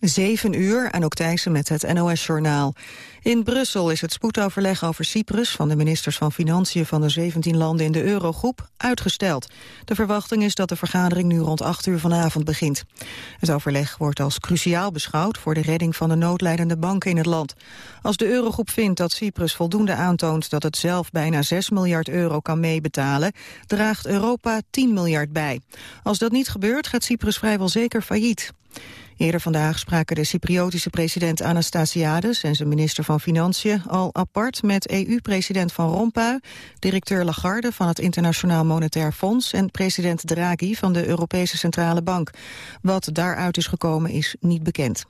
7 uur, ook Thijssen met het NOS-journaal. In Brussel is het spoedoverleg over Cyprus van de ministers van Financiën van de 17 landen in de Eurogroep uitgesteld. De verwachting is dat de vergadering nu rond 8 uur vanavond begint. Het overleg wordt als cruciaal beschouwd voor de redding van de noodlijdende banken in het land. Als de Eurogroep vindt dat Cyprus voldoende aantoont dat het zelf bijna 6 miljard euro kan meebetalen, draagt Europa 10 miljard bij. Als dat niet gebeurt gaat Cyprus vrijwel zeker failliet. Eerder vandaag spraken de Cypriotische president Anastasiades en zijn minister van Financiën al apart met EU-president Van Rompuy, directeur Lagarde van het Internationaal Monetair Fonds en president Draghi van de Europese Centrale Bank. Wat daaruit is gekomen is niet bekend.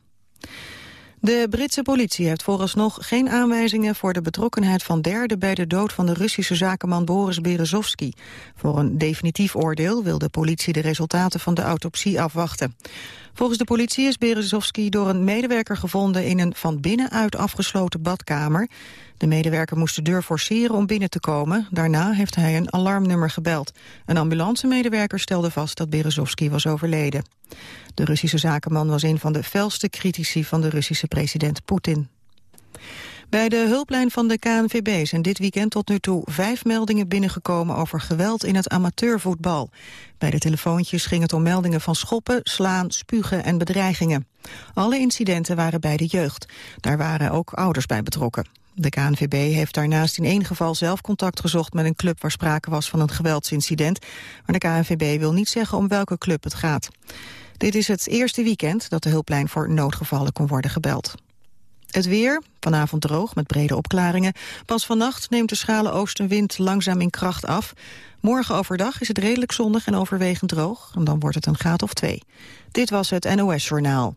De Britse politie heeft vooralsnog geen aanwijzingen voor de betrokkenheid van derden bij de dood van de Russische zakenman Boris Berezovsky. Voor een definitief oordeel wil de politie de resultaten van de autopsie afwachten. Volgens de politie is Berezovsky door een medewerker gevonden in een van binnenuit afgesloten badkamer. De medewerker moest de deur forceren om binnen te komen. Daarna heeft hij een alarmnummer gebeld. Een ambulancemedewerker stelde vast dat Berezovsky was overleden. De Russische zakenman was een van de felste critici van de Russische president Poetin. Bij de hulplijn van de KNVB zijn dit weekend tot nu toe vijf meldingen binnengekomen over geweld in het amateurvoetbal. Bij de telefoontjes ging het om meldingen van schoppen, slaan, spugen en bedreigingen. Alle incidenten waren bij de jeugd. Daar waren ook ouders bij betrokken. De KNVB heeft daarnaast in één geval zelf contact gezocht met een club waar sprake was van een geweldsincident. Maar de KNVB wil niet zeggen om welke club het gaat. Dit is het eerste weekend dat de hulplijn voor noodgevallen kon worden gebeld. Het weer, vanavond droog met brede opklaringen. Pas vannacht neemt de schrale oostenwind langzaam in kracht af. Morgen overdag is het redelijk zonnig en overwegend droog. En dan wordt het een graad of twee. Dit was het NOS Journaal.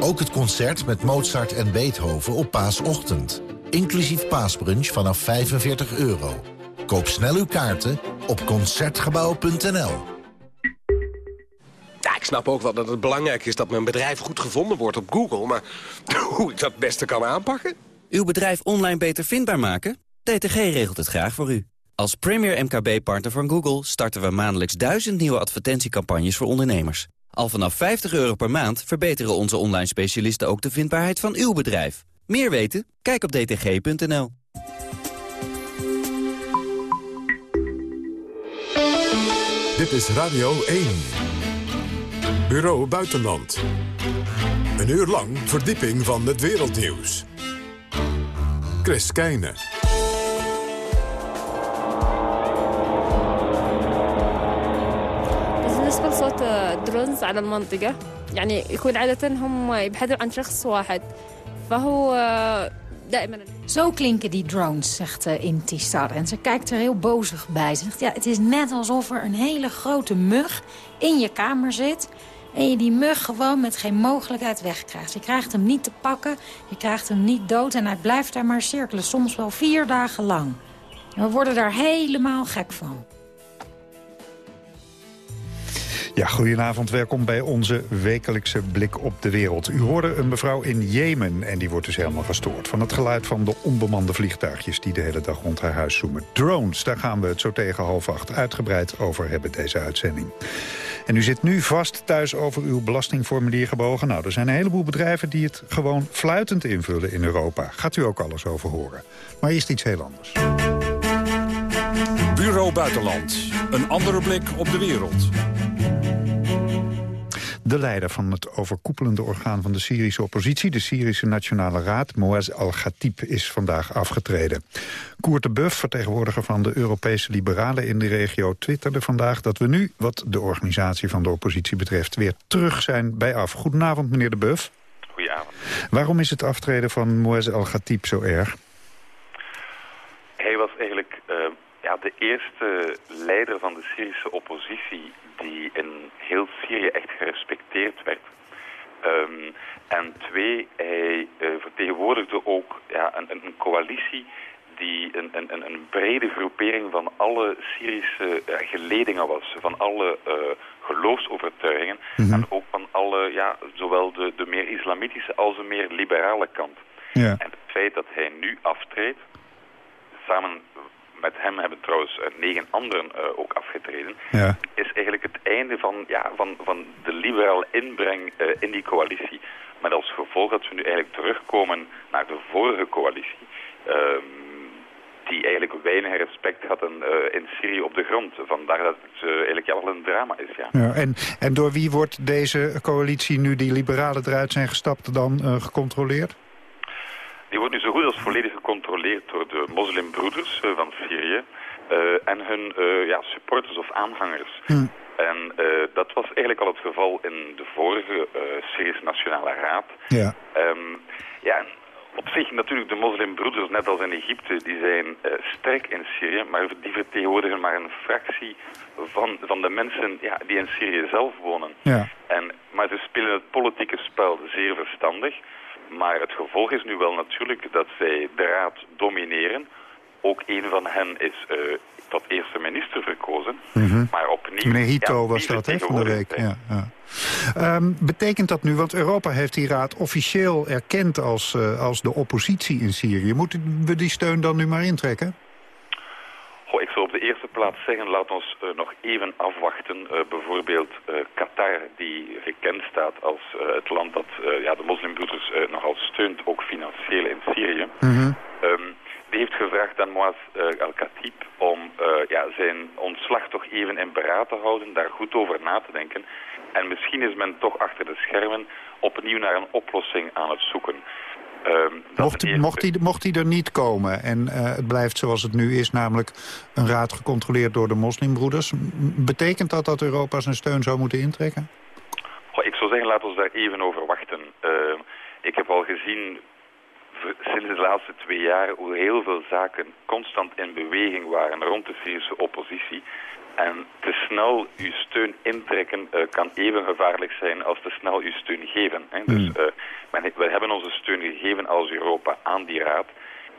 Ook het concert met Mozart en Beethoven op paasochtend. Inclusief paasbrunch vanaf 45 euro. Koop snel uw kaarten op Concertgebouw.nl. Ja, ik snap ook wel dat het belangrijk is dat mijn bedrijf goed gevonden wordt op Google. Maar hoe ik dat het beste kan aanpakken? Uw bedrijf online beter vindbaar maken? DTG regelt het graag voor u. Als premier MKB-partner van Google starten we maandelijks duizend nieuwe advertentiecampagnes voor ondernemers. Al vanaf 50 euro per maand verbeteren onze online specialisten ook de vindbaarheid van uw bedrijf. Meer weten? Kijk op dtg.nl. Dit is Radio 1. Bureau Buitenland. Een uur lang verdieping van het wereldnieuws. Chris Keijne. بالنسبة لصوت درونز على المنطقة يعني يكون عادة هم يبحثوا عن شخص واحد فهو دائما Zo klinken die drones, zegt uh, Intisar. En ze kijkt er heel bozig bij. Ze zegt, ja, het is net alsof er een hele grote mug in je kamer zit... en je die mug gewoon met geen mogelijkheid wegkrijgt. Je krijgt hem niet te pakken, je krijgt hem niet dood... en hij blijft daar maar cirkelen, soms wel vier dagen lang. En we worden daar helemaal gek van. Ja, goedenavond. Welkom bij onze wekelijkse blik op de wereld. U hoorde een mevrouw in Jemen en die wordt dus helemaal gestoord... van het geluid van de onbemande vliegtuigjes die de hele dag rond haar huis zoomen. Drones, daar gaan we het zo tegen half acht uitgebreid over hebben, deze uitzending. En u zit nu vast thuis over uw belastingformulier gebogen. Nou, er zijn een heleboel bedrijven die het gewoon fluitend invullen in Europa. Gaat u ook alles over horen. Maar eerst iets heel anders. Bureau Buitenland. Een andere blik op de wereld. De leider van het overkoepelende orgaan van de Syrische oppositie... de Syrische Nationale Raad, Moaz al-Ghatib, is vandaag afgetreden. Koert de Buff, vertegenwoordiger van de Europese liberalen in de regio... twitterde vandaag dat we nu, wat de organisatie van de oppositie betreft... weer terug zijn bij af. Goedenavond, meneer de Buff. Goedenavond. Waarom is het aftreden van Moaz al-Ghatib zo erg? Hij was eigenlijk uh, ja, de eerste leider van de Syrische oppositie die in heel Syrië echt gerespecteerd werd. Um, en twee, hij uh, vertegenwoordigde ook ja, een, een, coalitie die een, een, een brede groepering van alle Syrische geledingen was. Van alle uh, geloofsovertuigingen mm -hmm. en ook van alle, ja, zowel de, de meer islamitische als de meer liberale kant. Ja. En het feit dat hij nu aftreedt, samen met hem hebben trouwens uh, negen anderen uh, ook afgetreden, ja. is eigenlijk het einde van, ja, van, van de liberale inbreng uh, in die coalitie. Met als gevolg dat we nu eigenlijk terugkomen naar de vorige coalitie, ehm, die eigenlijk weinig respect hadden in Syrië op de grond. Vandaar dat het eigenlijk ja, wel een drama is. Ja. ja en, en door wie wordt deze coalitie, nu die liberalen eruit zijn gestapt, dan gecontroleerd? Die wordt nu zo goed als volledig gecontroleerd door de moslimbroeders uh, van Syrië uh, en hun uh, ja, supporters of aanhangers. Hm. En dat was eigenlijk al het geval in de vorige Syrische Nationale Raad. Ja. Um, ja, op zich natuurlijk de moslimbroeders, net als in Egypte, die zijn sterk in Syrië, maar die vertegenwoordigen maar een fractie van, van de mensen ja, die in Syrië zelf wonen. Ja. En, maar ze spelen het politieke spel zeer verstandig. Maar het gevolg is nu wel natuurlijk dat zij de raad domineren. Ook een van hen is uh, tot eerste minister verkozen. Mm -hmm. Maar opnieuw... Meneer Hito ja, was dat, hè, van de week. Ja, ja. Um, betekent dat nu, want Europa heeft die raad officieel erkend als, uh, als de oppositie in Syrië. Moeten we die steun dan nu maar intrekken? Goh, ik zou op de eerste plaats zeggen, laat ons uh, nog even afwachten. Uh, bijvoorbeeld uh, Qatar, die gekend staat als het land dat ja, de moslimbroeders nogal steunt, ook financieel in Syrië. Mm -hmm. um, die heeft gevraagd aan Moaz al-Khatib om ja, zijn ontslag toch even in beraad te houden, daar goed over na te denken. En misschien is men toch achter de schermen opnieuw naar een oplossing aan het zoeken. Um, mocht, eerste... mocht, die, mocht die er niet komen en uh, het blijft zoals het nu is... namelijk een raad gecontroleerd door de moslimbroeders... betekent dat dat Europa zijn steun zou moeten intrekken? Goh, ik zou zeggen, laten we daar even over wachten. Uh, ik heb al gezien sinds de laatste twee jaar... hoe heel veel zaken constant in beweging waren rond de Syrische oppositie... En te snel uw steun intrekken uh, kan even gevaarlijk zijn als te snel uw steun geven. Hè? Dus uh, we hebben onze steun gegeven als Europa aan die raad.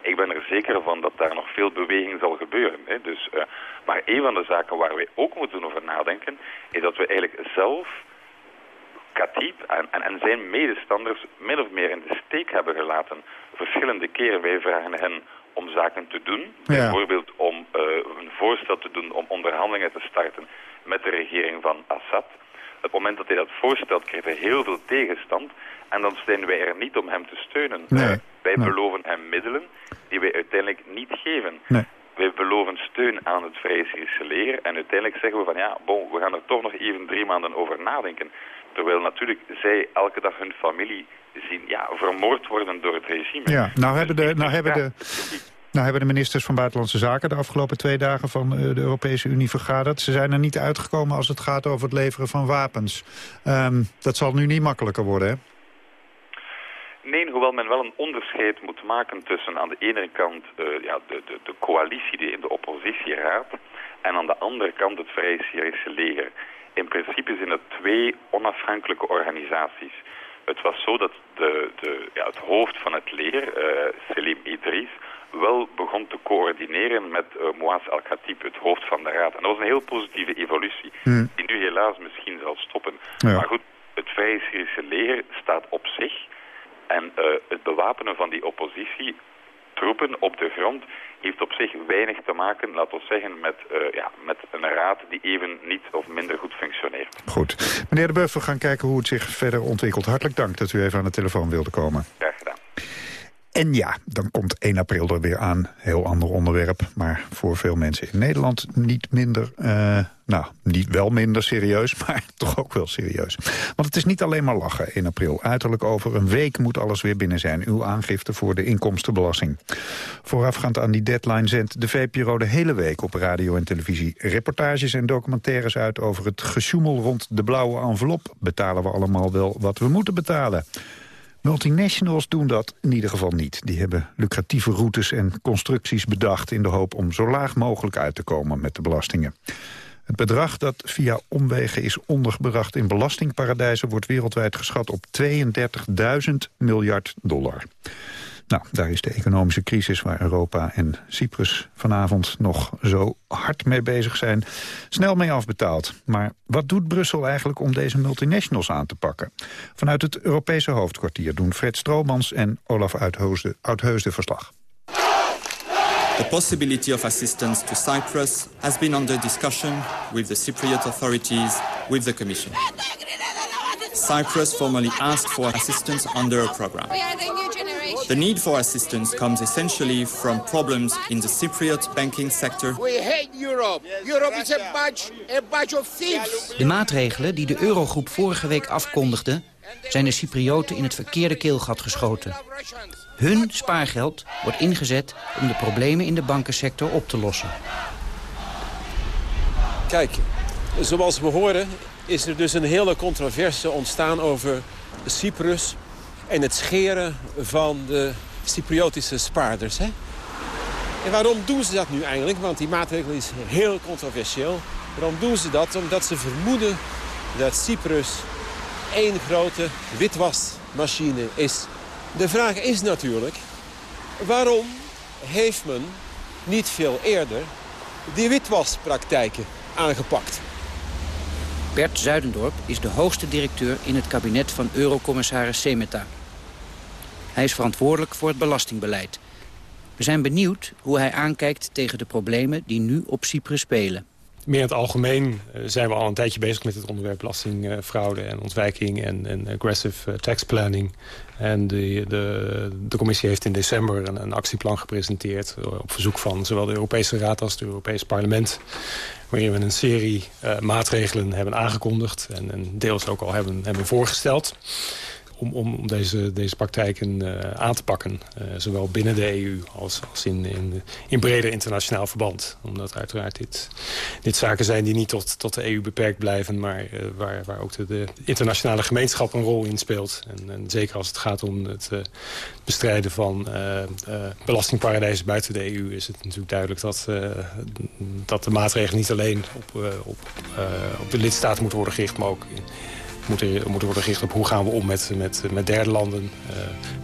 Ik ben er zeker van dat daar nog veel beweging zal gebeuren. Hè? Dus, uh, maar een van de zaken waar wij ook moeten over nadenken... is dat we eigenlijk zelf Khatib en, en, en zijn medestanders min of meer in de steek hebben gelaten. Verschillende keren. Wij vragen hen om zaken te doen. Ja. Bijvoorbeeld om uh, een voorstel te doen om onderhandelingen te starten met de regering van Assad. Op het moment dat hij dat voorstelt, krijgt hij heel veel tegenstand. En dan zijn wij er niet om hem te steunen. Nee. Uh, wij Nee. beloven hem middelen die wij uiteindelijk niet geven. Nee. Wij beloven steun aan het Vrije Syrische leger. En uiteindelijk zeggen we van ja, bon, we gaan er toch nog even drie maanden over nadenken. Terwijl natuurlijk zij elke dag hun familie ja, vermoord worden door het regime. Ja, nou hebben de, Dus nou hebben de, nou hebben de ministers van Buitenlandse Zaken... de afgelopen twee dagen van eh, de Europese Unie vergaderd. Ze zijn er niet uitgekomen als het gaat over het leveren van wapens. Um, dat zal nu niet makkelijker worden, hè? Nee, hoewel men wel een onderscheid moet maken tussen aan de ene kant uh, ja, de, de, de coalitie die in de oppositie raadt... en aan de andere kant het Vrije Syrische leger. In principe zijn het twee onafhankelijke organisaties. Het was zo dat de, de, ja, het hoofd van het leger, uh, Selim Idris, wel begon te coördineren met uh, Moaz al-Khatib, het hoofd van de raad. En dat was een heel positieve evolutie, Hmm. die nu helaas misschien zal stoppen. Ja. Maar goed, het Vrije Syrische leger staat op zich. En uh, het bewapenen van die oppositietroepen op de grond heeft op zich weinig te maken, laten we zeggen, met, uh, ja, met een raad die even niet of minder goed functioneert. Goed. Meneer De Buff, we gaan kijken hoe het zich verder ontwikkelt. Hartelijk dank dat u even aan de telefoon wilde komen. En ja, dan komt 1 april er weer aan. Heel ander onderwerp, maar voor veel mensen in Nederland niet minder... Uh, nou, niet wel minder serieus, maar toch ook wel serieus. Want het is niet alleen maar lachen in april. Uiterlijk over een week moet alles weer binnen zijn. Uw aangifte voor de inkomstenbelasting. Voorafgaand aan die deadline zendt de VPRO de hele week op radio en televisie... reportages en documentaires uit over het gesjoemel rond de blauwe envelop. Betalen we allemaal wel wat we moeten betalen? Multinationals doen dat in ieder geval niet. Die hebben lucratieve routes en constructies bedacht... in de hoop om zo laag mogelijk uit te komen met de belastingen. Het bedrag dat via omwegen is ondergebracht in belastingparadijzen... wordt wereldwijd geschat op 32.000 miljard dollar. Nou, daar is de economische crisis waar Europa en Cyprus vanavond nog zo hard mee bezig zijn, snel mee afbetaald. Maar wat doet Brussel eigenlijk om deze multinationals aan te pakken? Vanuit het Europese hoofdkwartier doen Fred Stroomans en Olaf Uitheusden verslag. The possibility of assistance to Cyprus has been under discussion with the Cypriot authorities, with the Commission. Cyprus formally asked for assistance under a program. The need for assistance comes essentially from problems in the Cypriot banking sector. We hate Europe. Europe is a bunch, a bunch of thieves. De maatregelen die de Eurogroep vorige week afkondigde... zijn de Cyprioten in het verkeerde keelgat geschoten. Hun spaargeld wordt ingezet om de problemen in de bankensector op te lossen. Kijk, zoals we horen is er dus een hele controverse ontstaan over Cyprus... en het scheren van de Cypriotische spaarders. Hè? En waarom doen ze dat nu eigenlijk? Want die maatregel is heel controversieel. Waarom doen ze dat? Omdat ze vermoeden dat Cyprus één grote witwasmachine is. De vraag is natuurlijk, waarom heeft men niet veel eerder die witwaspraktijken aangepakt? Bert Zuidendorp is de hoogste directeur in het kabinet van eurocommissaris Semeta. Hij is verantwoordelijk voor het belastingbeleid. We zijn benieuwd hoe hij aankijkt tegen de problemen die nu op Cyprus spelen. Meer in het algemeen eh, zijn we al een tijdje bezig met het onderwerp belastingfraude en ontwijking en, en aggressive eh, tax planning. En de, de, de commissie heeft in december een, actieplan gepresenteerd eh, op verzoek van zowel de Europese Raad als het Europese Parlement. Waarin we een serie maatregelen hebben aangekondigd en, en deels ook al hebben, hebben voorgesteld om, om, deze, deze praktijken uh, aan te pakken. Uh, zowel binnen de EU als, als in, in, in breder internationaal verband. Omdat uiteraard dit, dit zaken zijn die niet tot, tot de EU beperkt blijven... maar uh, waar, waar ook de, internationale gemeenschap een rol in speelt. En, en zeker als het gaat om het bestrijden van belastingparadijzen buiten de EU... is het natuurlijk duidelijk dat, dat de maatregelen niet alleen op, op, op de lidstaten moeten worden gericht... maar ook in, moeten, moeten worden gericht op hoe gaan we om met, met, met derde landen uh,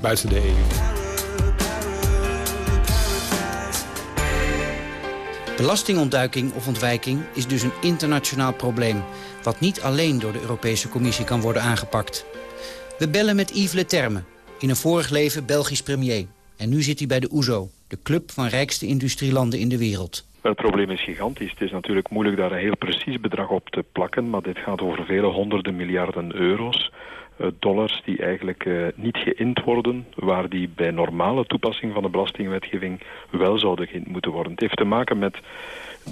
buiten de EU. Belastingontduiking of ontwijking is dus een internationaal probleem... wat niet alleen door de Europese Commissie kan worden aangepakt. We bellen met Yves Leterme, in een vorig leven Belgisch premier. En nu zit hij bij de OESO, de club van rijkste industrielanden in de wereld. Het probleem is gigantisch. Het is natuurlijk moeilijk daar een heel precies bedrag op te plakken, maar dit gaat over vele honderden miljarden euro's. Uh, dollars die eigenlijk uh, niet geïnd worden, waar die bij normale toepassing van de belastingwetgeving wel zouden geïnd moeten worden. Het heeft te maken met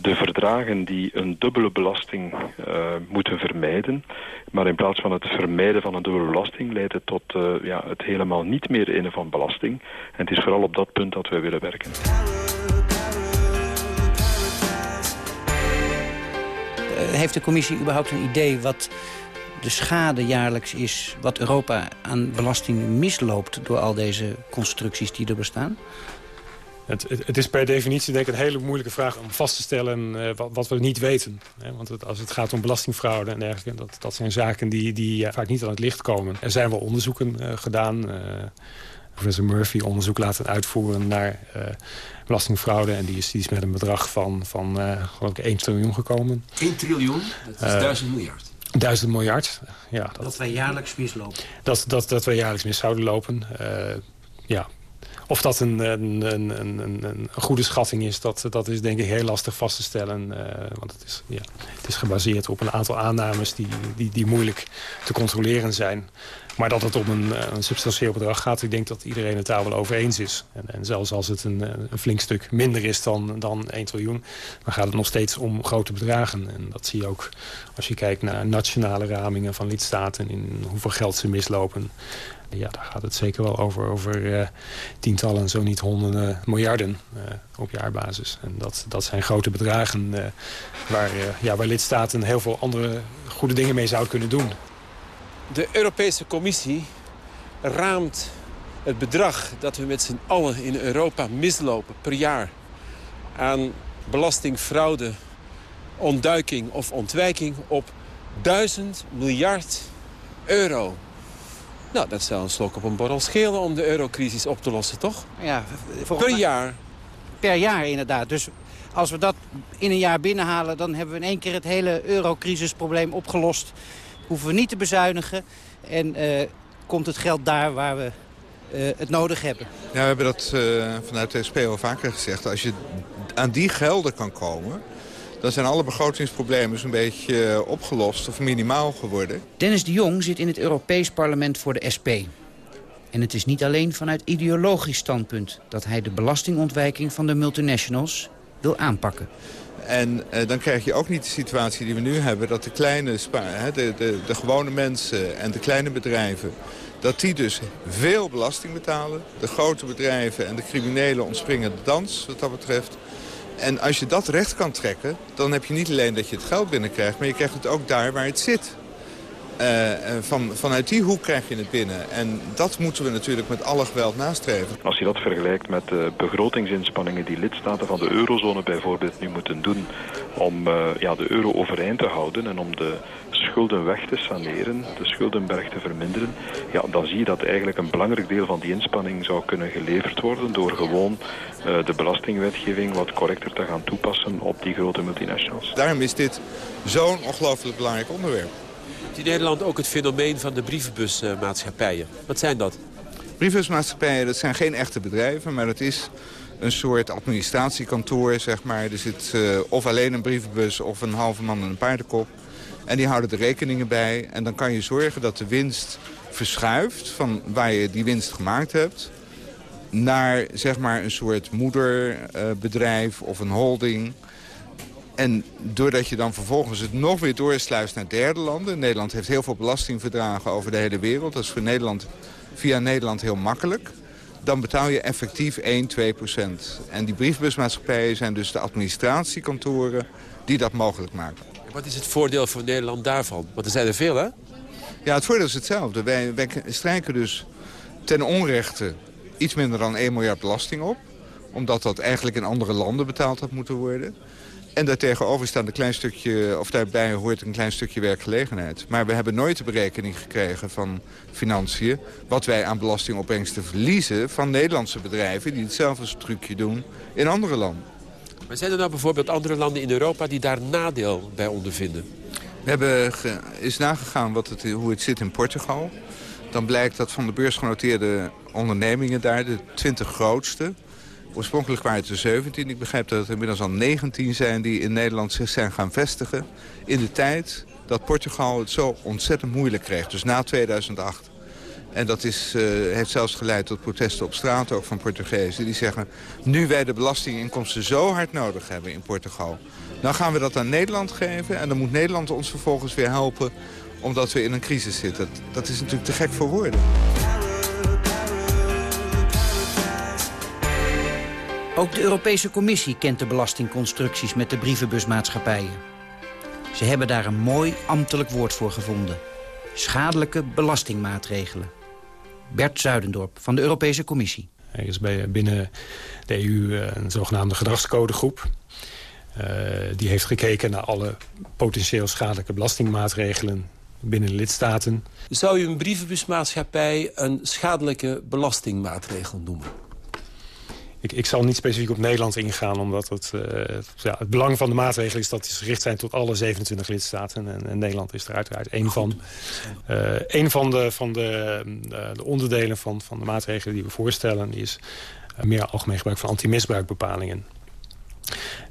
de verdragen die een dubbele belasting uh, moeten vermijden. Maar in plaats van het vermijden van een dubbele belasting leidt het tot ja, het helemaal niet meer innen van belasting. En het is vooral op dat punt dat wij willen werken. Heeft de commissie überhaupt een idee wat de schade jaarlijks is... wat Europa aan belasting misloopt door al deze constructies die er bestaan? Het, het, is per definitie denk ik een hele moeilijke vraag om vast te stellen uh, wat, we niet weten. Hè? Want als het gaat om belastingfraude en dergelijke, dat, dat zijn zaken die, die vaak niet aan het licht komen. Er zijn wel onderzoeken uh, gedaan. Professor Murphy onderzoek laten uitvoeren naar belastingfraude. En die is, die is met een bedrag van, van uh, geloof ik 1 triljoen gekomen. 1 triljoen? Dat is uh, duizend miljard. Duizend miljard, ja. Dat, dat wij jaarlijks mislopen. Dat, dat, dat wij jaarlijks mis zouden lopen, uh, ja. Of dat een, een, een, een, een goede schatting is, dat, dat is denk ik heel lastig vast te stellen. Uh, want het is, ja, het is gebaseerd op een aantal aannames die, die, die moeilijk te controleren zijn. Maar dat het om een, eh, een, substantieel bedrag gaat, ik denk dat iedereen het daar wel over eens is. En, en zelfs als het een, eh, een, flink stuk minder is dan, dan 1 triljoen, dan gaat het nog steeds om grote bedragen. En dat zie je ook als je kijkt naar nationale ramingen van lidstaten, in hoeveel geld ze mislopen. Ja, daar gaat het zeker wel over, over uh, tientallen, zo niet honderden miljarden op jaarbasis. En dat, dat zijn grote bedragen waar, ja, waar lidstaten heel veel andere goede dingen mee zouden kunnen doen. De Europese Commissie raamt het bedrag dat we met z'n allen in Europa mislopen per jaar... aan belastingfraude, ontduiking of ontwijking op 1000 miljard euro. Nou, dat zou een slok op een borrel schelen om de eurocrisis op te lossen, toch? Ja, per jaar. Per jaar inderdaad. Dus als we dat in een jaar binnenhalen... dan hebben we in één keer het hele eurocrisisprobleem opgelost. Hoeven we niet te bezuinigen. En uh, komt het geld daar waar we uh, het nodig hebben. Ja, we hebben dat uh, vanuit de SP al vaker gezegd. Als je aan die gelden kan komen dan zijn alle begrotingsproblemen zo'n beetje eh, opgelost of minimaal geworden. Dennis de Jong zit in het Europees Parlement voor de SP. En het is niet alleen vanuit ideologisch standpunt... dat hij de belastingontwijking van de multinationals wil aanpakken. En eh, dan krijg je ook niet de situatie die we nu hebben... dat de kleine, hè, de, de, de gewone mensen en de kleine bedrijven... dat die dus veel belasting betalen. De grote bedrijven en de criminelen ontspringen de dans wat dat betreft. En als je dat recht kan trekken, dan heb je niet alleen dat je het geld binnenkrijgt... maar je krijgt het ook daar waar het zit. Uh, van, vanuit die hoek krijg je het binnen. En dat moeten we natuurlijk met alle geweld nastreven. Als je dat vergelijkt met de begrotingsinspanningen die lidstaten van de eurozone bijvoorbeeld nu moeten doen om uh, ja, de euro overeind te houden en om de schulden weg te saneren, de schuldenberg te verminderen, ja, dan zie je dat eigenlijk een belangrijk deel van die inspanning zou kunnen geleverd worden door gewoon uh, de belastingwetgeving wat correcter te gaan toepassen op die grote multinationals. Daarom is dit zo'n ongelooflijk belangrijk onderwerp. In Nederland ook het fenomeen van de brievenbusmaatschappijen. Wat zijn dat? Brievenbusmaatschappijen, dat zijn geen echte bedrijven, maar dat is een soort administratiekantoor, zeg maar. Er zit uh, of alleen een brievenbus of een halve man en een paardenkop. En die houden de rekeningen bij. En dan kan je zorgen dat de winst verschuift van waar je die winst gemaakt hebt... naar zeg maar een soort moederbedrijf of een holding... En doordat je dan vervolgens het nog weer doorsluist naar derde landen... Nederland heeft heel veel belastingverdragen over de hele wereld. Dat is voor Nederland via Nederland heel makkelijk. Dan betaal je effectief 1, 2 procent. En die briefbusmaatschappijen zijn dus de administratiekantoren die dat mogelijk maken. Wat is het voordeel voor Nederland daarvan? Want er zijn er veel, hè? Ja, het voordeel is hetzelfde. Wij, wij strijken dus ten onrechte iets minder dan 1 miljard belasting op. Omdat dat eigenlijk in andere landen betaald had moeten worden. En daartegenover staat een klein stukje, of daarbij hoort een klein stukje werkgelegenheid. Maar we hebben nooit de berekening gekregen van financiën... wat wij aan belastingopbrengsten verliezen van Nederlandse bedrijven... die hetzelfde trucje doen in andere landen. Maar zijn er nou bijvoorbeeld andere landen in Europa die daar nadeel bij ondervinden? We hebben is nagegaan wat het, hoe het zit in Portugal. Dan blijkt dat van de beursgenoteerde ondernemingen daar, de 20 grootste... Oorspronkelijk waren het er 17. Ik begrijp dat het inmiddels al 19 zijn die in Nederland zich zijn gaan vestigen. In de tijd dat Portugal het zo ontzettend moeilijk kreeg. Dus na 2008. En dat is, uh, heeft zelfs geleid tot protesten op straat, ook van Portugezen. Die zeggen, nu wij de belastinginkomsten zo hard nodig hebben in Portugal... dan gaan we dat aan Nederland geven en dan moet Nederland ons vervolgens weer helpen... omdat we in een crisis zitten. Dat, dat is natuurlijk te gek voor woorden. Ook de Europese Commissie kent de belastingconstructies met de brievenbusmaatschappijen. Ze hebben daar een mooi ambtelijk woord voor gevonden. Schadelijke belastingmaatregelen. Bert Zuidendorp van de Europese Commissie. Er is binnen de EU eh, een zogenaamde gedragscodegroep. Uh, die heeft gekeken naar alle potentieel schadelijke belastingmaatregelen binnen de lidstaten. Zou u een brievenbusmaatschappij een schadelijke belastingmaatregel noemen? Ik, ik zal niet specifiek op Nederland ingaan, omdat het, uh, ja, het belang van de maatregelen is dat die gericht zijn tot alle 27 lidstaten. En, en Nederland is er uiteraard één van. Uh, een van, de, van de, uh, de, onderdelen van, van de maatregelen die we voorstellen is meer algemeen gebruik van antimisbruikbepalingen.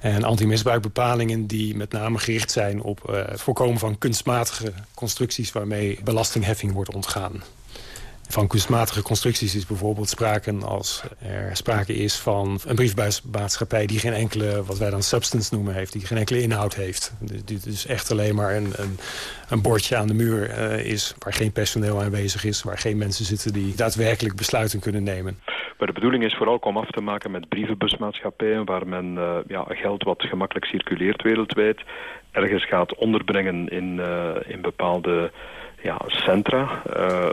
En antimisbruikbepalingen die met name gericht zijn op het voorkomen van kunstmatige constructies waarmee belastingheffing wordt ontgaan. Van kunstmatige constructies is bijvoorbeeld sprake als er sprake is van een briefbuismaatschappij die geen enkele, wat wij dan substance noemen, heeft. Die geen enkele inhoud heeft. Die dus echt alleen maar een, een, een bordje aan de muur uh, is waar geen personeel aanwezig is. Waar geen mensen zitten die daadwerkelijk besluiten kunnen nemen. Maar de bedoeling is vooral om af te maken met brievenbusmaatschappijen... waar men uh, ja, geld wat gemakkelijk circuleert wereldwijd... ergens gaat onderbrengen in, uh, in bepaalde ja, centra,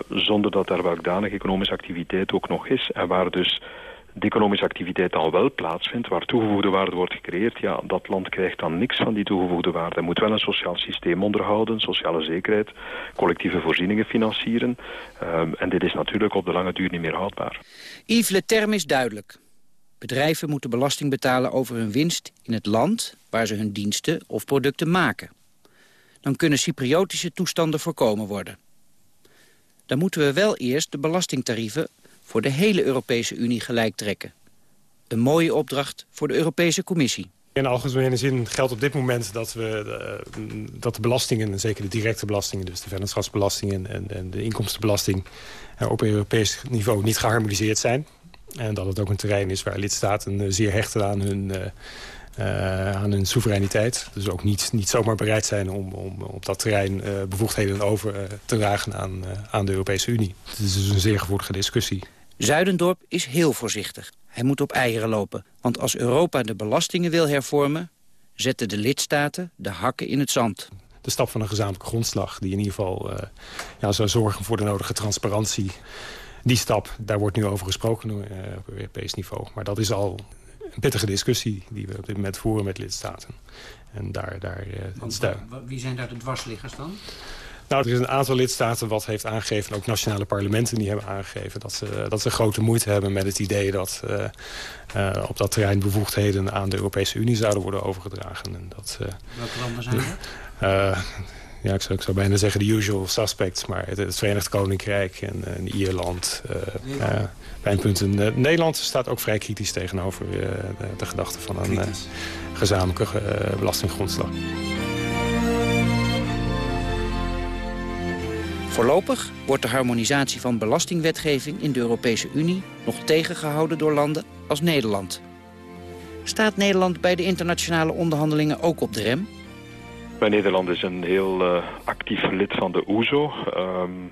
zonder dat daar weldadige economische activiteit ook nog is. En waar dus de economische activiteit al wel plaatsvindt, waar toegevoegde waarde wordt gecreëerd, ja, dat land krijgt dan niks van die toegevoegde waarde. Hij moet wel een sociaal systeem onderhouden, sociale zekerheid, collectieve voorzieningen financieren. Um, en dit is natuurlijk op de lange duur niet meer houdbaar. Yves Le Terme is duidelijk. Bedrijven moeten belasting betalen over hun winst in het land waar ze hun diensten of producten maken. Dan kunnen Cypriotische toestanden voorkomen worden. Dan moeten we wel eerst de belastingtarieven voor de hele Europese Unie gelijk trekken. Een mooie opdracht voor de Europese Commissie. In algemene zin geldt op dit moment dat, we, eh, dat de belastingen, en zeker de directe belastingen... dus de vennootschapsbelastingen en, en de inkomstenbelasting... Uh, op Europees niveau niet geharmoniseerd zijn. En dat het ook een terrein is waar lidstaten uh, zeer hechten aan hun, aan hun soevereiniteit. Dus ook niet, niet zomaar bereid zijn om, om op dat terrein bevoegdheden over te dragen aan, aan de Europese Unie. Het is dus een zeer gevoelige discussie. Zuidendorp is heel voorzichtig. Hij moet op eieren lopen. Want als Europa de belastingen wil hervormen... zetten de lidstaten de hakken in het zand. De stap van een gezamenlijke grondslag... die in ieder geval uh, ja, zou zorgen voor de nodige transparantie. Die stap, daar wordt nu over gesproken uh, op Europees niveau. Maar dat is al pittige discussie die we op dit moment voeren met lidstaten. En daar, daar, uh, wie zijn daar de dwarsliggers dan? Nou, er is een aantal lidstaten wat heeft aangegeven... en ook nationale parlementen die hebben aangegeven... dat ze, dat ze grote moeite hebben met het idee dat uh, uh, op dat terrein bevoegdheden... aan de Europese Unie zouden worden overgedragen. En dat, uh, Welke landen zijn dat? ja, ik zou, ik zou bijna zeggen de usual suspects. Maar het, het Verenigd Koninkrijk en, en Ierland. Pijnpunten. Nederland staat ook vrij kritisch tegenover de, de gedachte van een gezamenlijke belastinggrondslag. Voorlopig wordt de harmonisatie van belastingwetgeving in de Europese Unie nog tegengehouden door landen als Nederland. Staat Nederland bij de internationale onderhandelingen ook op de rem? Nederland is een heel uh, actief lid van de OESO. Um,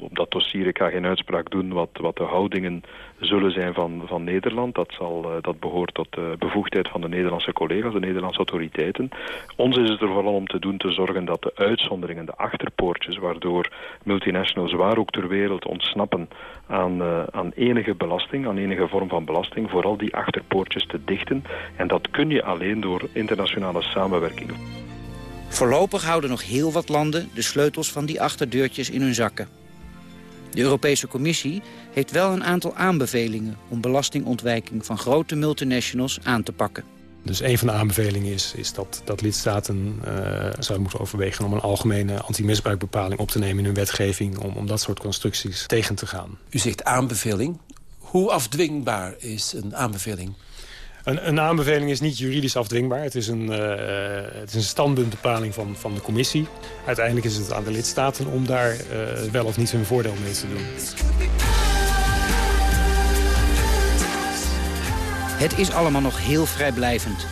op dat dossier, ik ga geen uitspraak doen wat, wat de houdingen zullen zijn van, van Nederland. Dat, zal, uh, dat behoort tot de bevoegdheid van de Nederlandse collega's, de Nederlandse autoriteiten. Ons is het er vooral om te doen te zorgen dat de uitzonderingen, de achterpoortjes, waardoor multinationals waar ook ter wereld ontsnappen aan, uh, aan enige belasting, aan enige vorm van belasting, vooral die achterpoortjes te dichten. En dat kun je alleen door internationale samenwerking. Voorlopig houden nog heel wat landen de sleutels van die achterdeurtjes in hun zakken. De Europese Commissie heeft wel een aantal aanbevelingen... om belastingontwijking van grote multinationals aan te pakken. Dus een van de aanbevelingen is, is dat, dat lidstaten uh, zouden moeten overwegen... om een algemene antimisbruikbepaling op te nemen in hun wetgeving... Om, om dat soort constructies tegen te gaan. U zegt aanbeveling. Hoe afdwingbaar is een aanbeveling? Een, aanbeveling is niet juridisch afdwingbaar. Het is een, uh, het is een standpuntbepaling van, van de commissie. Uiteindelijk is het aan de lidstaten om daar uh, wel of niet hun voordeel mee te doen. Het is allemaal nog heel vrijblijvend.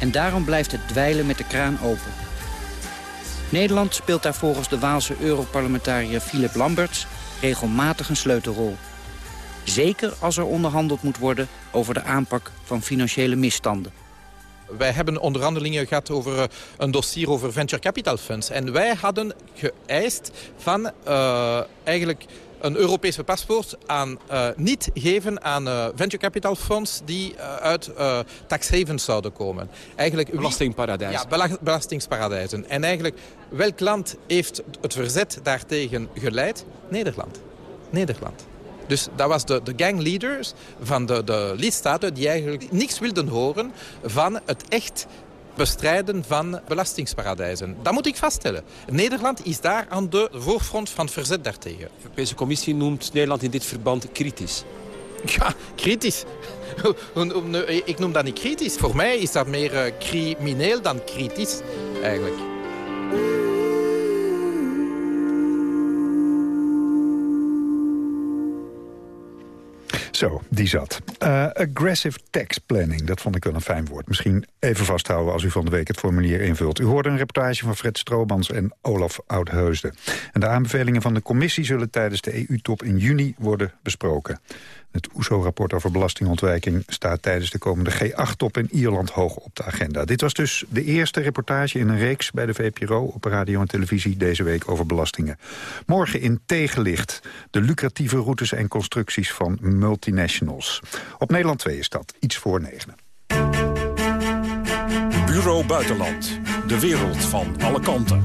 En daarom blijft het dweilen met de kraan open. Nederland speelt daar volgens de Waalse Europarlementariër Philip Lamberts regelmatig een sleutelrol. Zeker als er onderhandeld moet worden over de aanpak van financiële misstanden. Wij hebben onderhandelingen gehad over eh, een dossier over venture capital funds. En wij hadden geëist van uh, eigenlijk een Europese paspoort aan uh, niet geven aan uh, venture capital funds die uh, uit tax havens zouden komen. Eigenlijk, belastingparadijzen. Ja, belastingsparadijzen. En eigenlijk, welk land heeft het verzet daartegen geleid? Nederland. Nederland. Dus dat was de, de gangleaders van de, de lidstaten die eigenlijk niks wilden horen van het echt bestrijden van belastingsparadijzen. Dat moet ik vaststellen. Nederland is daar aan de voorfront van het verzet daartegen. De Europese Commissie noemt Nederland in dit verband kritisch. Ja, kritisch. Ik noem dat niet kritisch. Voor mij is dat meer eh, crimineel dan kritisch, eigenlijk. Zo, die zat. Uh, aggressive tax planning, dat vond ik wel een fijn woord. Misschien even vasthouden als u van de week het formulier invult. U hoorde een reportage van Fred Stroobans en Olaf Oudheusden. En de aanbevelingen van de commissie zullen tijdens de EU-top in juni worden besproken. Het OESO-rapport over belastingontwijking staat tijdens de komende G8-top in Ierland hoog op de agenda. Dit was dus de eerste reportage in een reeks bij de VPRO op radio en televisie deze week over belastingen. Morgen in tegenlicht de lucratieve routes en constructies van Op Nederland 2 is dat, iets voor negenen. Bureau Buitenland, de wereld van alle kanten.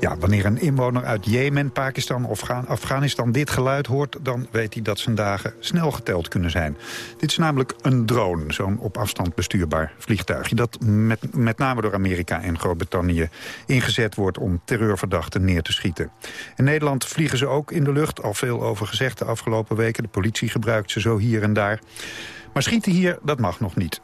Ja, wanneer een inwoner uit Jemen, Pakistan of Afghanistan dit geluid hoort... dan weet hij dat zijn dagen snel geteld kunnen zijn. Dit is namelijk een drone, zo'n op afstand bestuurbaar vliegtuigje... dat met, met name door Amerika en Groot-Brittannië ingezet wordt... om terreurverdachten neer te schieten. In Nederland vliegen ze ook in de lucht, al veel over gezegd de afgelopen weken. De politie gebruikt ze zo hier en daar. Maar schieten hier, dat mag nog niet.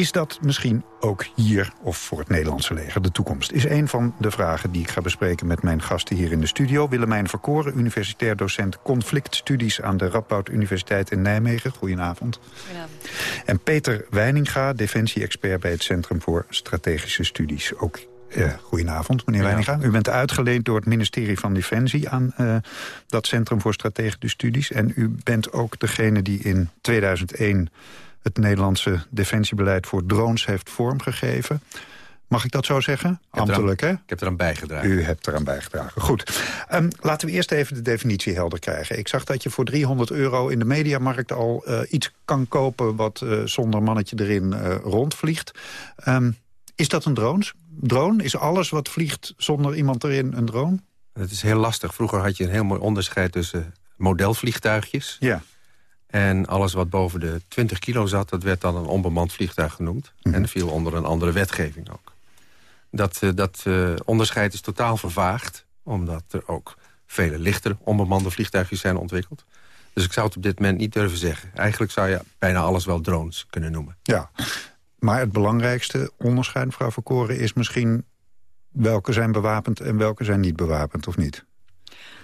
Is dat misschien ook hier of voor het Nederlandse leger de toekomst? Is een van de vragen die ik ga bespreken met mijn gasten hier in de studio. Willemijn Verkoren, universitair docent conflictstudies aan de Radboud Universiteit in Nijmegen. Goedenavond. Goedenavond. En Peter Weininga, defensie-expert bij het Centrum voor Strategische Studies. Ook uh, goedenavond, meneer Weininga. U bent uitgeleend door het ministerie van Defensie aan uh, dat Centrum voor Strategische Studies. En u bent ook degene die in 2001 het Nederlandse defensiebeleid voor drones heeft vormgegeven. Mag ik dat zo zeggen? Ambtelijk, hè? Ik heb eraan bijgedragen. U hebt eraan bijgedragen. Goed. Um, laten we eerst even de definitie helder krijgen. Ik zag dat je voor 300 euro in de mediamarkt al uh, iets kan kopen... wat uh, zonder mannetje erin uh, rondvliegt. Um, is dat een drone? drone? Is alles wat vliegt zonder iemand erin een drone? Het is heel lastig. Vroeger had je een heel mooi onderscheid tussen modelvliegtuigjes... Ja. En alles wat boven de 20 kilo zat, dat werd dan een onbemand vliegtuig genoemd. Mm En viel onder een andere wetgeving ook. Dat, uh, dat uh, onderscheid is totaal vervaagd, omdat er ook vele lichtere onbemande vliegtuigjes zijn ontwikkeld. Dus ik zou het op dit moment niet durven zeggen. Eigenlijk zou je bijna alles wel drones kunnen noemen. Ja, maar het belangrijkste onderscheid, mevrouw Verkoren, is misschien... welke zijn bewapend en welke zijn niet bewapend, of niet?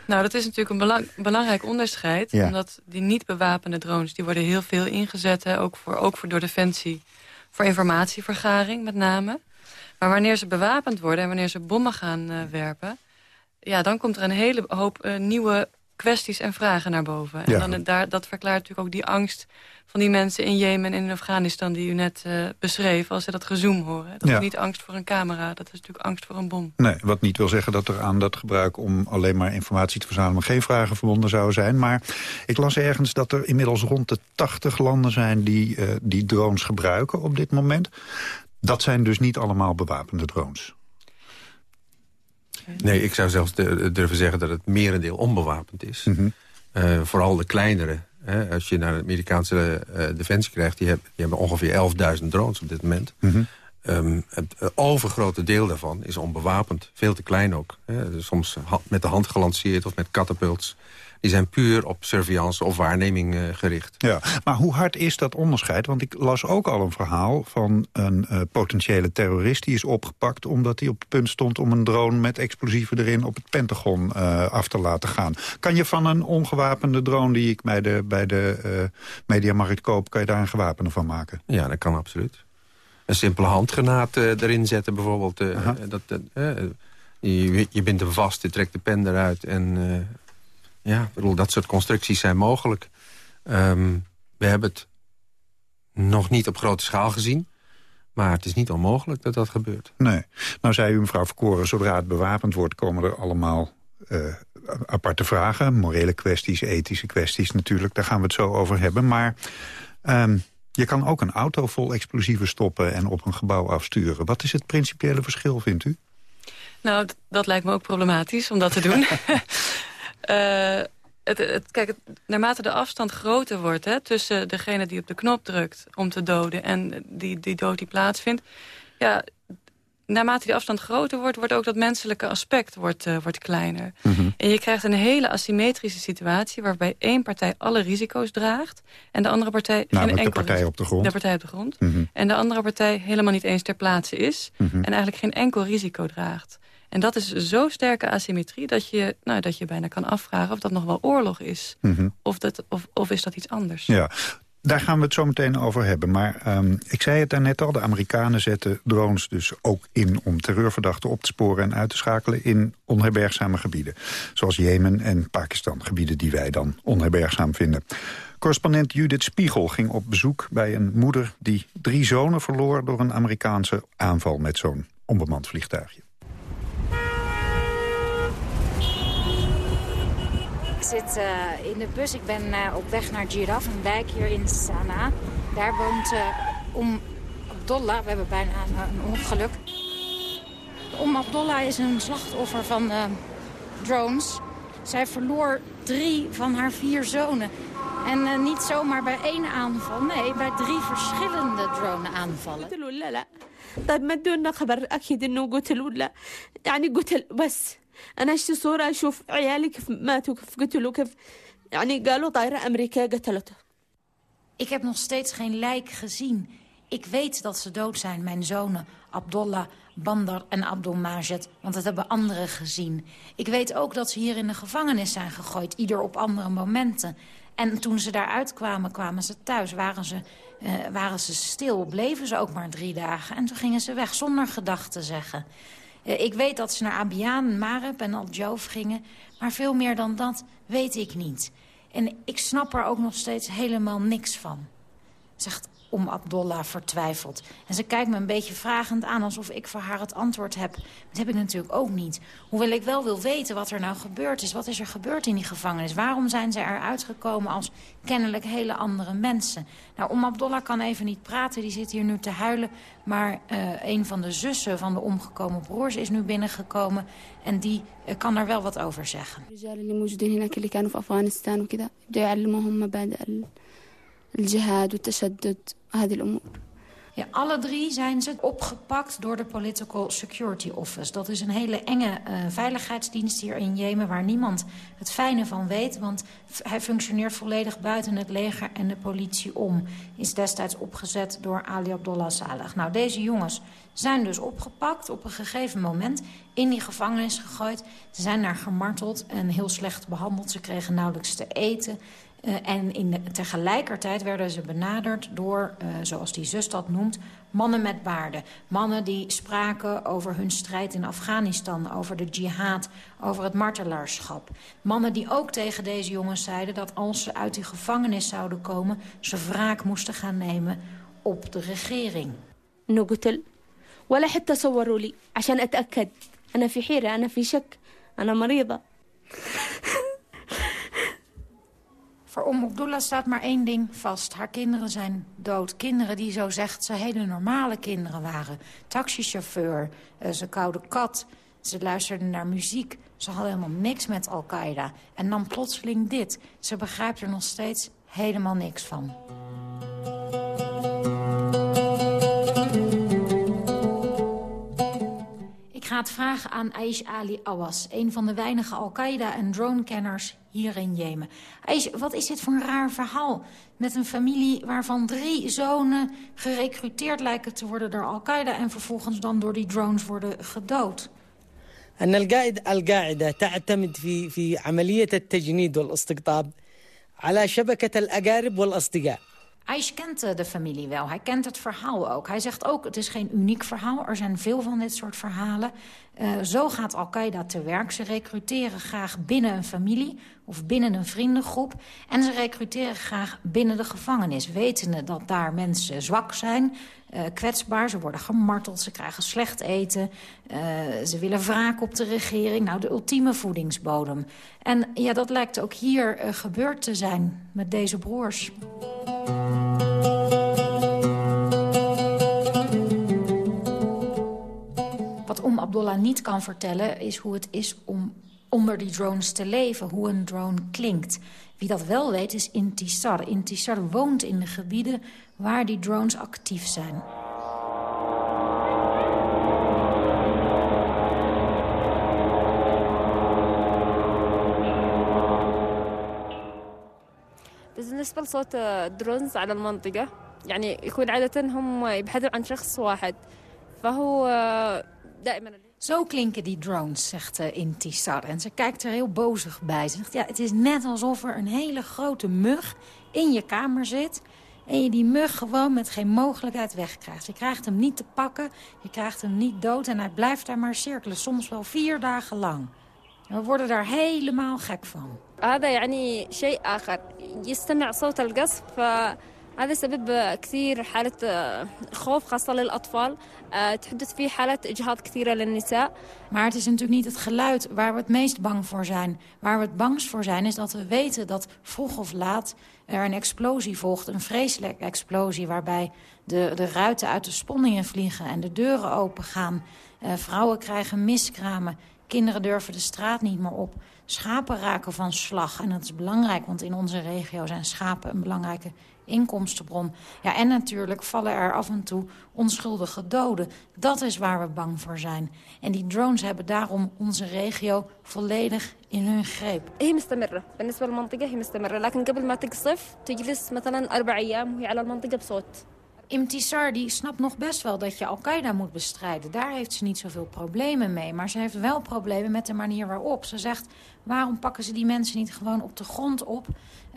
Nou, dat is natuurlijk een belang, belangrijk onderscheid. Omdat die niet bewapende drones, die worden heel veel ingezet. Hè, ook, voor, ook voor door Defensie. Voor informatievergaring met name. Maar wanneer ze bewapend worden en wanneer ze bommen gaan uh, werpen... ja, dan komt er een hele hoop uh, nieuwe kwesties en vragen naar boven. En dan, daar, dat verklaart natuurlijk ook die angst van die mensen in Jemen en in Afghanistan... die u net uh, beschreef, als ze dat gezoom horen. Dat is niet angst voor een camera, dat is natuurlijk angst voor een bom. Nee, wat niet wil zeggen dat er aan dat gebruik... om alleen maar informatie te verzamelen geen vragen verbonden zouden zijn. Maar ik las ergens dat er inmiddels rond de 80 landen zijn... die, uh, die drones gebruiken op dit moment. Dat zijn dus niet allemaal bewapende drones. Nee, ik zou zelfs durven zeggen dat het merendeel onbewapend is. Mm -hmm. uh, vooral de kleinere. Hè, als je naar de Amerikaanse uh, defensie krijgt... die, heb, die hebben ongeveer 11.000 drones op dit moment. Mm -hmm. Um, het overgrote deel daarvan is onbewapend. Veel te klein ook. Hè. Soms met de hand gelanceerd of met catapults die zijn puur op surveillance of waarneming uh, gericht. Ja, maar hoe hard is dat onderscheid? Want ik las ook al een verhaal van een uh, potentiële terrorist... die is opgepakt omdat hij op het punt stond om een drone met explosieven erin... op het Pentagon uh, af te laten gaan. Kan je van een ongewapende drone die ik bij de, bij de mediamarkt koop... kan je daar een gewapende van maken? Ja, dat kan absoluut. Een simpele handgranaat erin zetten bijvoorbeeld. dat, je, je bindt hem vast, je trekt de pen eruit en ja, bedoel, dat soort constructies zijn mogelijk. Um, we hebben het nog niet op grote schaal gezien. Maar het is niet onmogelijk dat dat gebeurt. Nee. Nou zei u, mevrouw Verkoren, zodra het bewapend wordt... komen er allemaal uh, aparte vragen. Morele kwesties, ethische kwesties natuurlijk. Daar gaan we het zo over hebben. Maar um, je kan ook een auto vol explosieven stoppen... en op een gebouw afsturen. Wat is het principiële verschil, vindt u? Nou, dat lijkt me ook problematisch om dat te doen. Uh, het, het, kijk, het, naarmate de afstand groter wordt hè, tussen degene die op de knop drukt om te doden en die, die dood die plaatsvindt, ja, naarmate die afstand groter wordt... wordt ook dat menselijke aspect wordt, uh, wordt kleiner. Mhm. En je krijgt een hele asymmetrische situatie... waarbij één partij alle risico's draagt... en de andere partij... Namelijk geen de partij op de grond. De partij op de grond. Mhm. En de andere partij helemaal niet eens ter plaatse is... Mhm. en eigenlijk geen enkel risico draagt. En dat is zo sterke asymmetrie dat je, nou, dat je bijna kan afvragen... of dat nog wel oorlog is. of, dat, of, of is dat iets anders. Ja, daar gaan we het zo meteen over hebben. Maar um, ik zei het daarnet al, de Amerikanen zetten drones dus ook in... om terreurverdachten op te sporen en uit te schakelen in onherbergzame gebieden. Zoals Jemen en Pakistan, gebieden die wij dan onherbergzaam vinden. Correspondent Judith Spiegel ging op bezoek bij een moeder... die drie zonen verloor door een Amerikaanse aanval met zo'n onbemand vliegtuigje. zit uh, in de bus. Ik ben uh, op weg naar Giraf, een wijk hier in Sanaa. Daar woont uh, Om Abdollah. We hebben bijna een, een ongeluk. Om Abdollah is een slachtoffer van drones. Zij verloor drie van haar vier zonen. En niet zomaar bij één aanval, nee, bij drie verschillende drone-aanvallen. طيب ما ادونا خبر اكيد انه قتل ولا يعني قتل بس انا اشتي صوره اشوف عيالي كيف ماتوا كيف قتلوا كيف يعني قالوا طائره امريكيه قتلته Ik heb nog steeds geen lijk gezien. Ik weet dat ze dood zijn, mijn zonen, Abdullah, Bandar en Abdul Majed. Want dat hebben anderen gezien. Ik weet ook dat ze hier in de gevangenis zijn gegooid, ieder op andere momenten. En toen ze daaruit kwamen, kwamen ze thuis. Waren ze, uh, waren ze stil, bleven ze ook maar drie dagen. En toen gingen ze weg, zonder gedachten zeggen. Eh, ik weet dat ze naar Abiaan, Mareb en Al-Joof gingen. Maar veel meer dan dat weet ik niet. En ik snap er ook nog steeds helemaal niks van. Zegt om Abdollah vertwijfeld. En ze kijkt me een beetje vragend aan alsof ik voor haar het antwoord heb. Dat heb ik natuurlijk ook niet. Hoewel ik wel wil weten wat er nou gebeurd is. Wat is er gebeurd in die gevangenis? Waarom zijn ze eruit gekomen als kennelijk hele andere mensen? Nou, om Abdollah kan even niet praten, die zit hier nu te huilen. Maar uh, een van de zussen van de omgekomen broers is nu binnengekomen. En die uh, kan daar wel wat over zeggen. الجهاد والتشدد هذه الأمور Ja, alle drie zijn ze opgepakt door de Political Security Office. Dat is een hele enge uh, veiligheidsdienst hier in Jemen... waar niemand het fijne van weet. Want hij functioneert volledig buiten het leger en de politie om. Is destijds opgezet door Ali Abdullah Saleh. Nou, deze jongens zijn dus opgepakt op een gegeven moment... in die gevangenis gegooid. Ze zijn daar gemarteld en heel slecht behandeld. Ze kregen nauwelijks te eten. Uh, en in de, tegelijkertijd werden ze benaderd door, uh, zoals die zus dat noemt, mannen met baarden. Mannen die spraken over hun strijd in Afghanistan, over de jihad, over het martelaarschap. Mannen die ook tegen deze jongens zeiden dat als ze uit die gevangenis zouden komen... ze wraak moesten gaan nemen op de regering. نقتل ولا حتى صوروا لي عشان أتأكد أنا في حيرة أنا في شك أنا مريضة Voor Om staat maar één ding vast. Haar kinderen zijn dood. Kinderen die, zo zegt ze, hele normale kinderen waren. Taxichauffeur, uh, ze koude kat, ze luisterden naar muziek. Ze hadden helemaal niks met Al-Qaeda. En dan plotseling dit. Ze begrijpt er nog steeds helemaal niks van. ga het vragen aan Aish Ali Awas, een van de weinige Al-Qaeda- en dronekenners hier in Jemen. Aish, wat is dit voor een raar verhaal? Met een familie waarvan drie zonen gerecruiteerd lijken te worden door Al-Qaeda... en vervolgens dan door die drones worden gedood. أن القاعدة القاعدة تعتمد في في عملية التجنيد والاستقطاب على شبكة الأقارب والأصدقاء. Aish kent de familie wel. Hij kent het verhaal ook. Hij zegt ook, het is geen uniek verhaal. Er zijn veel van dit soort verhalen. Uh, zo gaat Al-Qaeda te werk. Ze recruteren graag binnen een familie of binnen een vriendengroep. En ze recruteren graag binnen de gevangenis. Wetende dat daar mensen zwak zijn, uh, kwetsbaar. Ze worden gemarteld, ze krijgen slecht eten. Ze willen wraak op de regering. Nou, de ultieme voedingsbodem. En ja, dat lijkt ook hier gebeurd te zijn met deze broers. Abdullah niet kan vertellen... is hoe het is om onder die drones te leven, hoe een drone klinkt. Wie dat wel weet is Intisar. Intisar woont in de gebieden waar die drones actief zijn. Het is een spel dat drones aan de الدرونز على المنطقة يعني يكون عادة هم Het عن شخص واحد فهو دائما Zo klinken die drones, zegt uh, Intisar. En ze kijkt er heel bozig bij. Ze zegt, ja, het is net alsof er een hele grote mug in je kamer zit... en je die mug gewoon met geen mogelijkheid wegkrijgt. Je krijgt hem niet te pakken, je krijgt hem niet dood... en hij blijft daar maar cirkelen, soms wel vier dagen lang. We worden daar helemaal gek van. هذا يعني شيء آخر يستمع صوت القصف هذا سبب كثير حالة خوف خاصة للأطفال تحدث فيه حالات إجهاض كثيرة للنساء Maar het is natuurlijk niet het geluid waar we het meest bang voor zijn. Waar we het bangst voor zijn is dat we weten dat vroeg of laat er een explosie volgt. Een vreselijke explosie waarbij de, de ruiten uit de sponningen vliegen en de deuren opengaan. Uh, vrouwen krijgen miskramen. Kinderen durven de straat niet meer op. Schapen raken van slag. En dat is belangrijk, want in onze regio zijn schapen een belangrijke inkomstenbron. Ja, en natuurlijk vallen er af en toe onschuldige doden. Dat is waar we bang voor zijn. En die drones hebben daarom onze regio volledig in hun greep. هي مستمرة بالنسبة للمنطقة هي مستمرة لكن قبل ما تقصف تجلس مثلا أربع أيام وهي على المنطقة بصوت Imtisar die snapt nog best wel dat je Al-Qaeda moet bestrijden. Daar heeft ze niet zoveel problemen mee. Maar ze heeft wel problemen met de manier waarop. Ze zegt, waarom pakken ze die mensen niet gewoon op de grond op?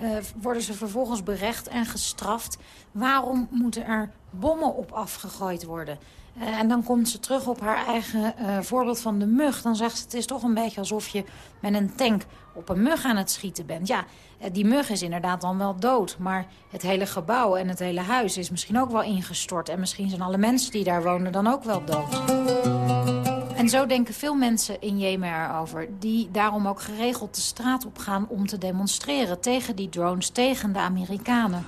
Uh, worden ze vervolgens berecht en gestraft? Waarom moeten er bommen op afgegooid worden? Uh, en dan komt ze terug op haar eigen uh, voorbeeld van de mug. Dan zegt ze, het is toch een beetje alsof je met een tank op een mug aan het schieten bent. Ja, die mug is inderdaad dan wel dood. Maar het hele gebouw en het hele huis is misschien ook wel ingestort. En misschien zijn alle mensen die daar wonen dan ook wel dood. En zo denken veel mensen in Jemen erover... die daarom ook geregeld de straat op gaan om te demonstreren... tegen die drones, tegen de Amerikanen.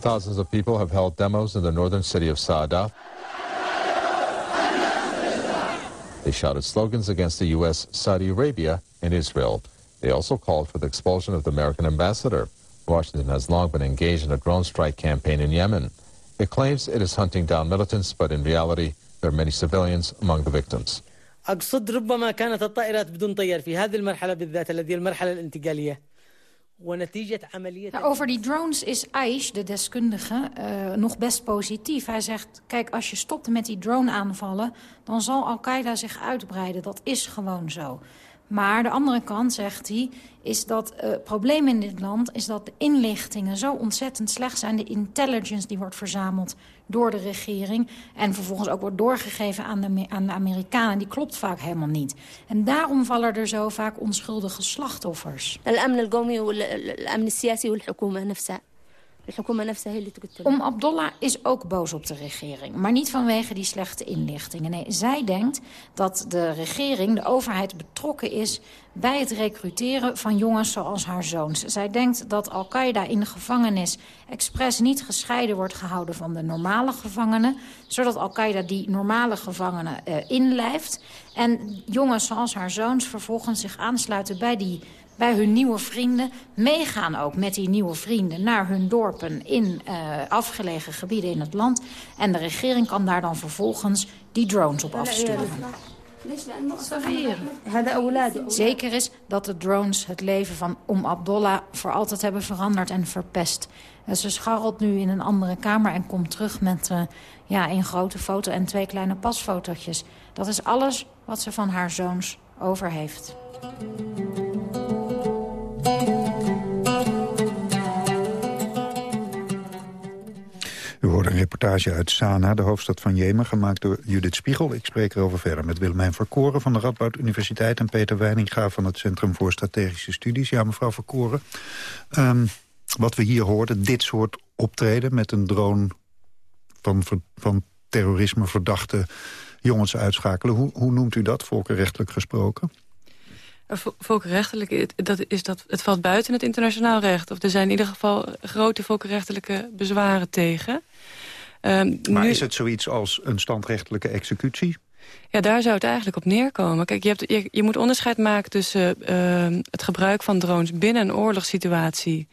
Thousands of people have held demos in the northern city of Saada. They shouted slogans against the U.S., Saudi Arabia, and Israel. They also called for the expulsion of the American ambassador. Washington has long been engaged in a drone strike campaign in Yemen. It claims it is hunting down militants, but in reality, there are many civilians among the victims. أقصد ربما كانت الطائرات بدون طيار في هذه المرحلة بالذات الذي المرحلة الانتقالية Nou, over die drones is Aish, de deskundige, uh, nog best positief. Hij zegt, kijk, als je stopt met die drone-aanvallen... dan zal Al-Qaeda zich uitbreiden. Dat is gewoon zo. Maar de andere kant, zegt hij, is dat uh, probleem in dit land... is dat de inlichtingen zo ontzettend slecht zijn. De intelligence die wordt verzameld door de regering... en vervolgens ook wordt doorgegeven aan de, aan de Amerikanen... die klopt vaak helemaal niet. En daarom vallen er zo vaak onschuldige slachtoffers. Om Abdullah is ook boos op de regering. Maar niet vanwege die slechte inlichtingen. Nee, zij denkt dat de regering, de overheid, betrokken is... bij het recruteren van jongens zoals haar zoons. Zij denkt dat Al-Qaeda in de gevangenis expres niet gescheiden wordt gehouden van de normale gevangenen. Zodat Al-Qaeda die normale gevangenen uh, inlijft. En jongens zoals haar zoons vervolgens zich aansluiten bij die bij hun nieuwe vrienden. Meegaan ook met die nieuwe vrienden naar hun dorpen in uh, afgelegen gebieden in het land. En de regering kan daar dan vervolgens die drones op afsturen. Zeker is dat de drones het leven van Om Abdullah voor altijd hebben veranderd en verpest. En ze scharrelt nu in een andere kamer en komt terug met uh, ja, een grote foto en twee kleine pasfotootjes. Dat is alles wat ze van haar zoons over heeft. U hoort een reportage uit Sanaa, de hoofdstad van Jemen... gemaakt door Judith Spiegel. Ik spreek erover verder met Willemijn Verkoren van de Radboud Universiteit... en Peter Weininga van het Centrum voor Strategische Studies. Ja, mevrouw Verkoren, um, wat we hier hoorden, dit soort optreden... met een drone van, van terrorisme verdachte jongens uitschakelen. Hoe, hoe noemt u dat, volkenrechtelijk gesproken? Volkenrechtelijk, dat is dat, het valt buiten het internationaal recht. Of er zijn in ieder geval grote volkenrechtelijke bezwaren tegen. Um, maar nu... is het zoiets als een standrechtelijke executie? Ja, daar zou het eigenlijk op neerkomen. Kijk, je, hebt, je, je moet onderscheid maken tussen uh, het gebruik van drones binnen een oorlogssituatie.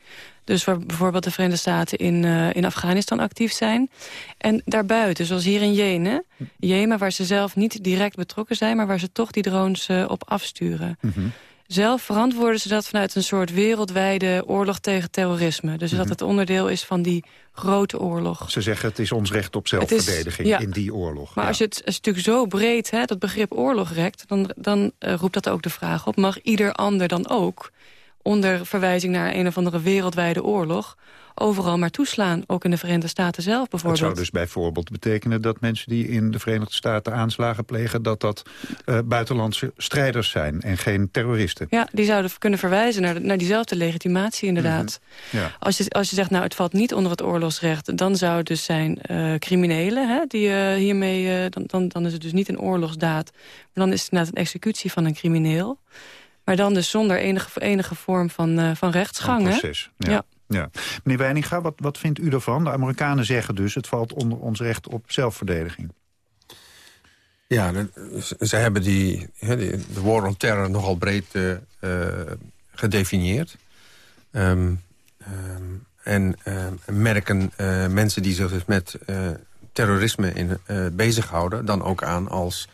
Dus waar bijvoorbeeld de Verenigde Staten in, uh, in Afghanistan actief zijn. En daarbuiten, zoals hier in Jemen. Jemen, waar ze zelf niet direct betrokken zijn... maar waar ze toch die drones uh, op afsturen. -hmm. Zelf verantwoorden ze dat vanuit een soort wereldwijde oorlog tegen terrorisme. Dus mm -hmm. dat het onderdeel is van die grote oorlog. Ze zeggen het is ons recht op zelfverdediging is, ja. in die oorlog. Maar ja. als, je het, als je het natuurlijk zo breed, hè, dat begrip oorlog rekt... dan, dan uh, roept dat ook de vraag op, mag ieder ander dan ook... onder verwijzing naar een of andere wereldwijde oorlog overal maar toeslaan. Ook in de Verenigde Staten zelf bijvoorbeeld. Dat zou dus bijvoorbeeld betekenen dat mensen die in de Verenigde Staten aanslagen plegen... dat dat uh, buitenlandse strijders zijn en geen terroristen. Ja, die zouden kunnen verwijzen naar, naar diezelfde legitimatie inderdaad. Mm -hmm. ja. als, je, als je zegt, nou het valt niet onder het oorlogsrecht... dan zou het dus zijn uh, criminelen hè, die uh, hiermee... dan, dan, dan is het dus niet een oorlogsdaad. Maar dan is het inderdaad een executie van een crimineel. Maar dan dus zonder enige, enige vorm van, van rechtsgang. Een proces, hè? ja. Ja. Meneer Weininga, wat, wat vindt u ervan? De Amerikanen zeggen dus, het valt onder ons recht op zelfverdediging. Ja, ze hebben die, de war on terror nogal breed uh, gedefinieerd. Um, um, en uh, merken uh, mensen die zich dus met terrorisme in, bezighouden... dan ook aan als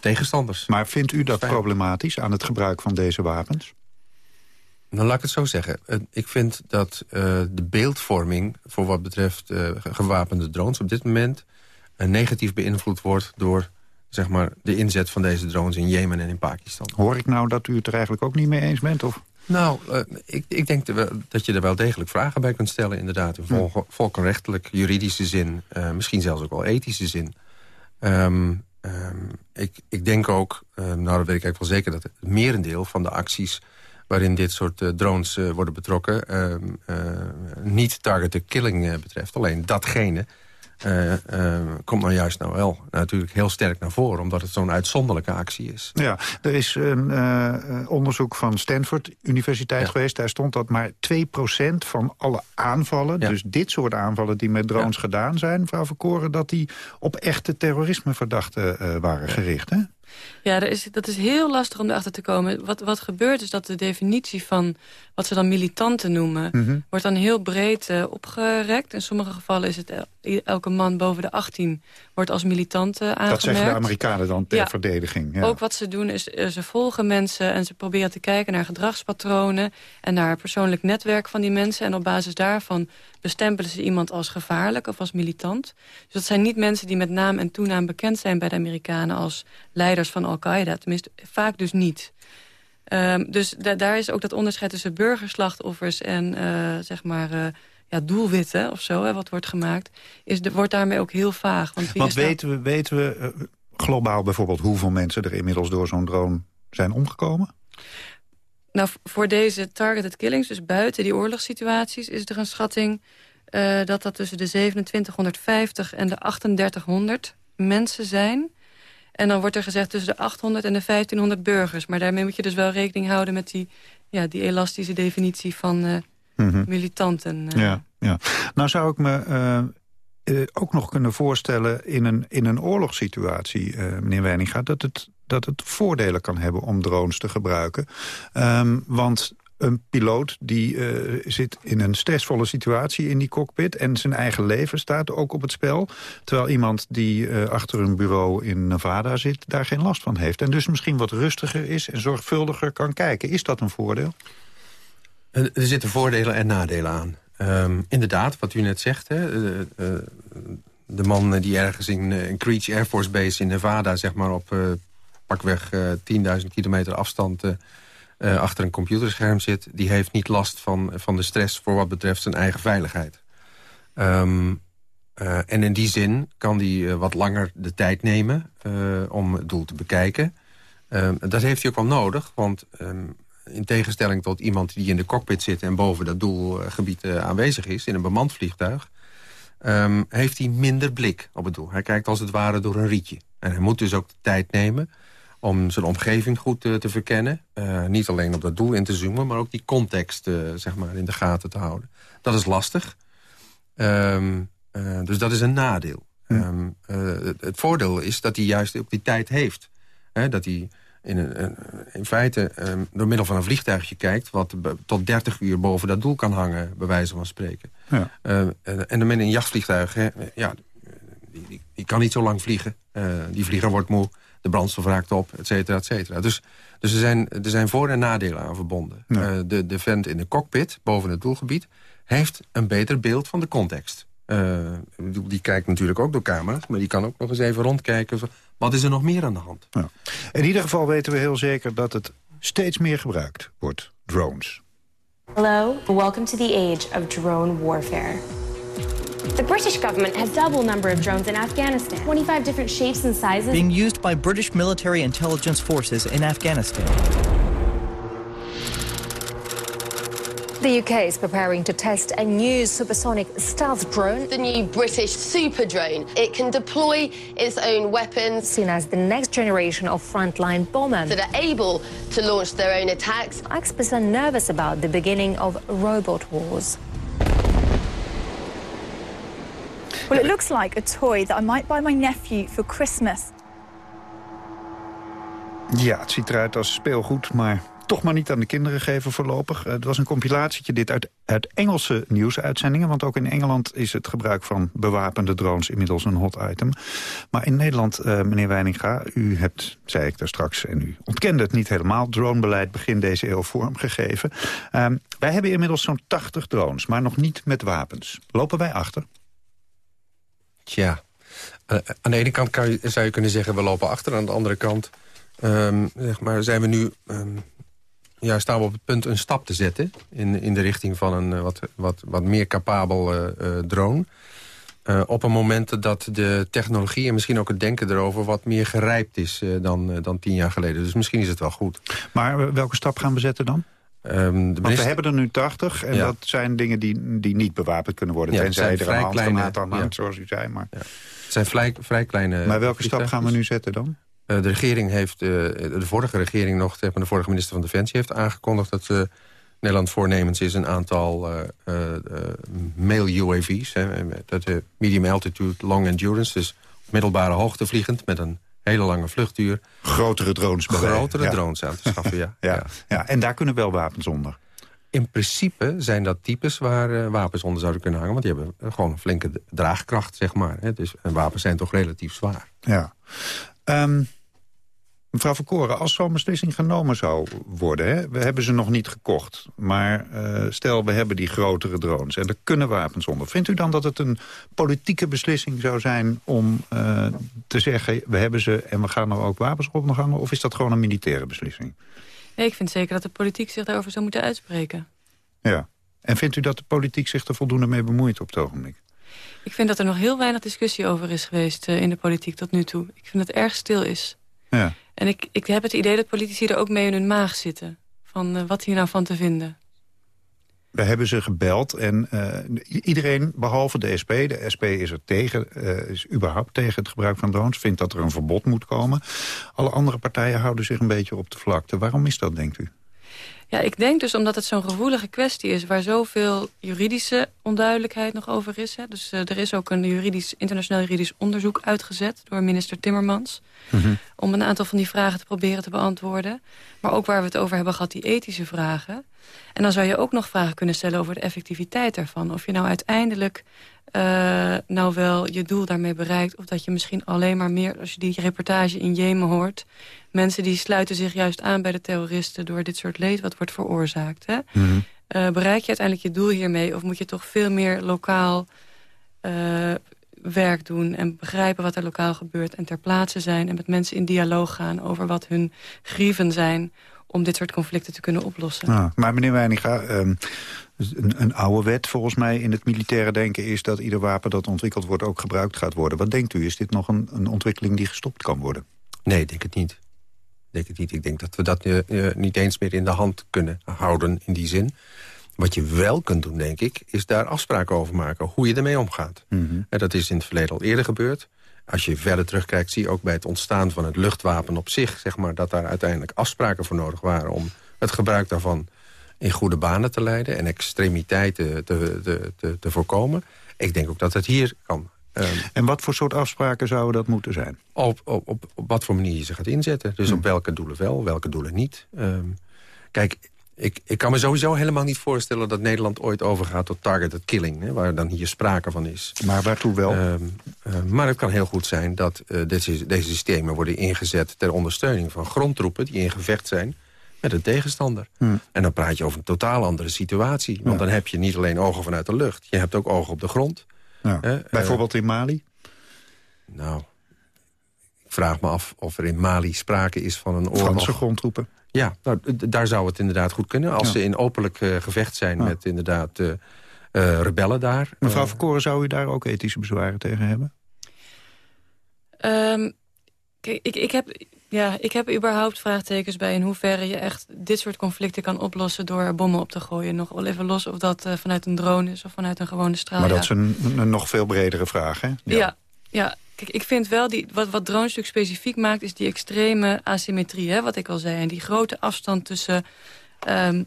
tegenstanders. Maar vindt u dat problematisch aan het gebruik van deze wapens? Nou, laat ik het zo zeggen. Ik vind dat uh, de beeldvorming voor wat betreft uh, gewapende drones... op dit moment uh, negatief beïnvloed wordt door zeg maar, de inzet van deze drones in Jemen en in Pakistan. Hoor ik nou dat u het er eigenlijk ook niet mee eens bent? Of? Nou, ik, ik denk dat je er wel degelijk vragen bij kunt stellen, inderdaad. In vol, hm. volkenrechtelijk, juridische zin, misschien zelfs ook wel ethische zin. Um, um, ik, ik denk ook, nou dat weet ik eigenlijk wel zeker... dat het merendeel van de acties waarin dit soort uh, drones uh, worden betrokken... Uh, niet targeted killing betreft. Alleen datgene komt nou juist nou wel natuurlijk heel sterk naar voren... omdat het zo'n uitzonderlijke actie is. Ja, er is een onderzoek van Stanford Universiteit ja. geweest. Daar stond dat maar 2% van alle aanvallen... Ja. dus dit soort aanvallen die met drones ja. gedaan zijn... mevrouw Verkoren, dat die op echte terrorismeverdachten waren gericht, hè? Ja, dat is, dat is heel lastig om erachter te komen. Wat, wat gebeurt is dat de definitie van wat ze dan militanten noemen... Mm -hmm. wordt dan heel breed uh, opgerekt. In sommige gevallen is het el elke man boven de 18 wordt als militant uh, aangemerkt. Dat zeggen de Amerikanen dan ter ja. verdediging. Ja. Ook wat ze doen is, uh, ze volgen mensen en ze proberen te kijken naar gedragspatronen... en naar het persoonlijk netwerk van die mensen. En op basis daarvan bestempelen ze iemand als gevaarlijk of als militant. Dus dat zijn niet mensen die met naam en toenaam bekend zijn bij de Amerikanen... als leiders van Al-Qaeda. Tenminste, vaak dus niet. Um, dus da daar is ook dat onderscheid tussen burgerslachtoffers en uh, zeg maar... Uh, ja, doelwitten of zo, hè, wat wordt gemaakt, is de, wordt daarmee ook heel vaag. Want, want weten we, weten we uh, globaal bijvoorbeeld hoeveel mensen er inmiddels door zo'n drone zijn omgekomen? Nou, voor deze targeted killings, dus buiten die oorlogssituaties... is er een schatting uh, dat dat tussen de 2750 en de 3800 mensen zijn. En dan wordt er gezegd tussen de 800 en de 1500 burgers. Maar daarmee moet je dus wel rekening houden met die, ja, die elastische definitie van uh, mm -hmm. militanten. Uh. Ja, ja. Nou zou ik me uh, ook nog kunnen voorstellen in een, in een oorlogssituatie, meneer Weininga... dat het, dat het voordelen kan hebben om drones te gebruiken. Um, want een piloot die uh, zit in een stressvolle situatie in die cockpit... en zijn eigen leven staat ook op het spel. Terwijl iemand die achter een bureau in Nevada zit... daar geen last van heeft. En dus misschien wat rustiger is en zorgvuldiger kan kijken. Is dat een voordeel? Er zitten voordelen en nadelen aan. Um, inderdaad, wat u net zegt... Hè, uh, de man die ergens in, in Creech Air Force Base in Nevada... zeg maar op pakweg 10.000 kilometer afstand uh, achter een computerscherm zit... die heeft niet last van, van de stress voor wat betreft zijn eigen veiligheid. Uh, en in die zin kan die uh, wat langer de tijd nemen om het doel te bekijken. Um, dat heeft hij ook wel nodig, want in tegenstelling tot iemand die in de cockpit zit... en boven dat doelgebied aanwezig is, in een bemand vliegtuig... heeft hij minder blik op het doel. Hij kijkt als het ware door een rietje. En hij moet dus ook de tijd nemen om zijn omgeving goed uh, te verkennen. Uh, niet alleen op dat doel in te zoomen, maar ook die context uh, zeg maar in de gaten te houden. Dat is lastig. Um, dus dat is een nadeel. Ehm, eh, het, het voordeel is dat hij juist op die tijd heeft. Hè, dat hij in, een, in feite ehm, door middel van een vliegtuigje kijkt... wat tot 30 uur boven dat doel kan hangen, bij wijze van spreken. Ja. Ehm, en, dan met een jachtvliegtuig, hè, ja, die, die, die kan niet zo lang vliegen. Eh, die vlieger wordt moe, de brandstof raakt op, et cetera, et cetera. Dus, dus er, zijn, er zijn voor- en nadelen aan verbonden. Eh, de, de vent in de cockpit, boven het doelgebied... heeft een beter beeld van de context. Eh, die kijkt natuurlijk ook door camera's... maar die kan ook nog eens even rondkijken... van, wat is er nog meer aan de hand? Ja. In ieder geval weten we heel zeker dat het steeds meer gebruikt wordt, drones. Hello, welcome to the age of drone warfare. The British government has double number of drones in Afghanistan. 25 different shapes and sizes. being used by British military intelligence forces in Afghanistan. The UK is preparing to test a new supersonic stealth drone. The new British super drone. It can deploy its own weapons. Seen as the next generation of frontline bomber. That are able to launch their own attacks. Experts are nervous about the beginning of robot wars. Well, it looks like a toy that I might buy my nephew for Christmas. Ja, het ziet eruit als speelgoed, maar toch maar niet aan de kinderen geven voorlopig. Eh, Het was een compilatietje dit uit, uit Engelse nieuwsuitzendingen... want ook in Engeland is het gebruik van bewapende drones inmiddels een hot item. Maar in Nederland, eh, meneer Weininga, u hebt, zei ik daar straks... en u ontkende het niet helemaal, dronebeleid begin deze eeuw vormgegeven. Ehm, wij hebben inmiddels zo'n 80 drones, maar nog niet met wapens. Lopen wij achter? Tja, eh, aan de ene kant kan zou je kunnen zeggen... we lopen achter, aan de andere kant ehm, zeg maar, zijn we nu... ehm, ja, staan we op het punt een stap te zetten... in, in de richting van een eh, wat, wat, wat meer capabel eh, eh, drone. Op een moment dat de technologie en misschien ook het denken erover... wat meer gerijpt is dan, dan tien jaar geleden. Dus misschien is het wel goed. Maar welke stap gaan we zetten dan? Ehm, Want we hebben er nu 80 en Ja. dat zijn dingen die, die niet bewapend kunnen worden. Ja, tenzij er een handgranaat aan hangt, ja. zoals u zei. Maar, Het zijn vrij, vrij kleine... maar welke stap gaan we nu zetten dan? Eh, de regering heeft, eh, de vorige regering nog, de vorige minister van Defensie heeft aangekondigd dat eh, Nederland voornemens is een aantal mail UAV's, hè, dat eh, medium altitude, long endurance, dus middelbare hoogte vliegend met een hele lange vluchtduur. Grotere drones Grotere ja. drones aan te schaffen, ja. Ja, ja, en daar kunnen wel wapens onder. In principe zijn dat types waar wapens onder zouden kunnen hangen... want die hebben gewoon een flinke draagkracht, zeg maar. Hè. Dus, en wapens zijn toch relatief zwaar. Ja. Ehm, mevrouw Verkoren, als zo'n beslissing genomen zou worden... Hè, we hebben ze nog niet gekocht, maar eh, stel we hebben die grotere drones... en er kunnen wapens onder. Vindt u dan dat het een politieke beslissing zou zijn om eh, te zeggen... we hebben ze en we gaan er ook wapens op nog hangen... of is dat gewoon een militaire beslissing? Nee, ik vind zeker dat de politiek zich daarover zou moeten uitspreken. Ja. En vindt u dat de politiek zich er voldoende mee bemoeit op het ogenblik? Ik vind dat er nog heel weinig discussie over is geweest eh, in de politiek tot nu toe. Ik vind dat het erg stil is. Ja. En ik, ik heb het idee dat politici er ook mee in hun maag zitten. Van eh, wat hier nou van te vinden. We hebben ze gebeld en eh, iedereen, behalve de SP... de SP is er tegen, eh, is überhaupt tegen het gebruik van drones... vindt dat er een verbod moet komen. Alle andere partijen houden zich een beetje op de vlakte. Waarom is dat, denkt u? Ja, ik denk dus omdat het zo'n gevoelige kwestie is... waar zoveel juridische onduidelijkheid nog over is. Hè. Dus eh, er is ook een juridisch, internationaal juridisch onderzoek uitgezet... door minister Timmermans. om een aantal van die vragen te proberen te beantwoorden. Maar ook waar we het over hebben gehad, die ethische vragen. En dan zou je ook nog vragen kunnen stellen over de effectiviteit daarvan. Of je nou uiteindelijk eh, nou wel je doel daarmee bereikt... of dat je misschien alleen maar meer, als je die reportage in Jemen hoort... mensen die sluiten zich juist aan bij de terroristen... door dit soort leed wat wordt veroorzaakt. Hè? Eh, bereik je uiteindelijk je doel hiermee... of moet je toch veel meer lokaal eh, werk doen... en begrijpen wat er lokaal gebeurt en ter plaatse zijn... en met mensen in dialoog gaan over wat hun grieven zijn... om dit soort conflicten te kunnen oplossen. Ah, maar meneer Weininga, ehm, een, een oude wet volgens mij in het militaire denken... is dat ieder wapen dat ontwikkeld wordt ook gebruikt gaat worden. Wat denkt u, is dit nog een, een ontwikkeling die gestopt kan worden? Nee, ik denk het niet. Ik denk het niet. Ik denk dat we dat eh, eh, niet eens meer in de hand kunnen houden in die zin. Wat je wel kunt doen, denk ik, is daar afspraken over maken. Hoe je ermee omgaat. En dat is in het verleden al eerder gebeurd. Als je verder terugkijkt, zie je ook bij het ontstaan van het luchtwapen op zich... Zeg maar, dat daar uiteindelijk afspraken voor nodig waren... om het gebruik daarvan in goede banen te leiden... en extremiteiten te, te, te, te voorkomen. Ik denk ook dat het hier kan. Ehm, en wat voor soort afspraken zouden dat moeten zijn? Op, op, op, op wat voor manier je ze gaat inzetten. Dus Hm. op welke doelen wel, welke doelen niet. Ehm, kijk, ik, ik kan me sowieso helemaal niet voorstellen... dat Nederland ooit overgaat tot targeted killing. Hè, waar dan hier sprake van is. Maar waartoe wel? Ehm, eh, maar het kan heel goed zijn dat eh, deze, deze systemen worden ingezet... ter ondersteuning van grondtroepen die in gevecht zijn met een tegenstander. Hm. En dan praat je over een totaal andere situatie. Want dan heb je niet alleen ogen vanuit de lucht. Je hebt ook ogen op de grond. Ja. Hè, eh, Bijvoorbeeld in Mali? nou, ik vraag me af of er in Mali sprake is van een oorlog. Franse grondtroepen? Ja, nou, daar zou het inderdaad goed kunnen. Als Ja. ze in openlijk eh, gevecht zijn met inderdaad eh, eh, rebellen daar. Mevrouw Verkoren, zou u daar ook ethische bezwaren tegen hebben? Ehm, kijk, ik, ik, heb, ja, ik heb überhaupt vraagtekens bij in hoeverre je echt dit soort conflicten kan oplossen door bommen op te gooien. Nog wel even los of dat eh, vanuit een drone is of vanuit een gewone straal. maar dat is een, een nog veel bredere vraag, hè? Ja. ja, Kijk, ik vind wel, die, wat, wat drones natuurlijk specifiek maakt... is die extreme asymmetrie, hè, wat ik al zei. En die grote afstand tussen ehm,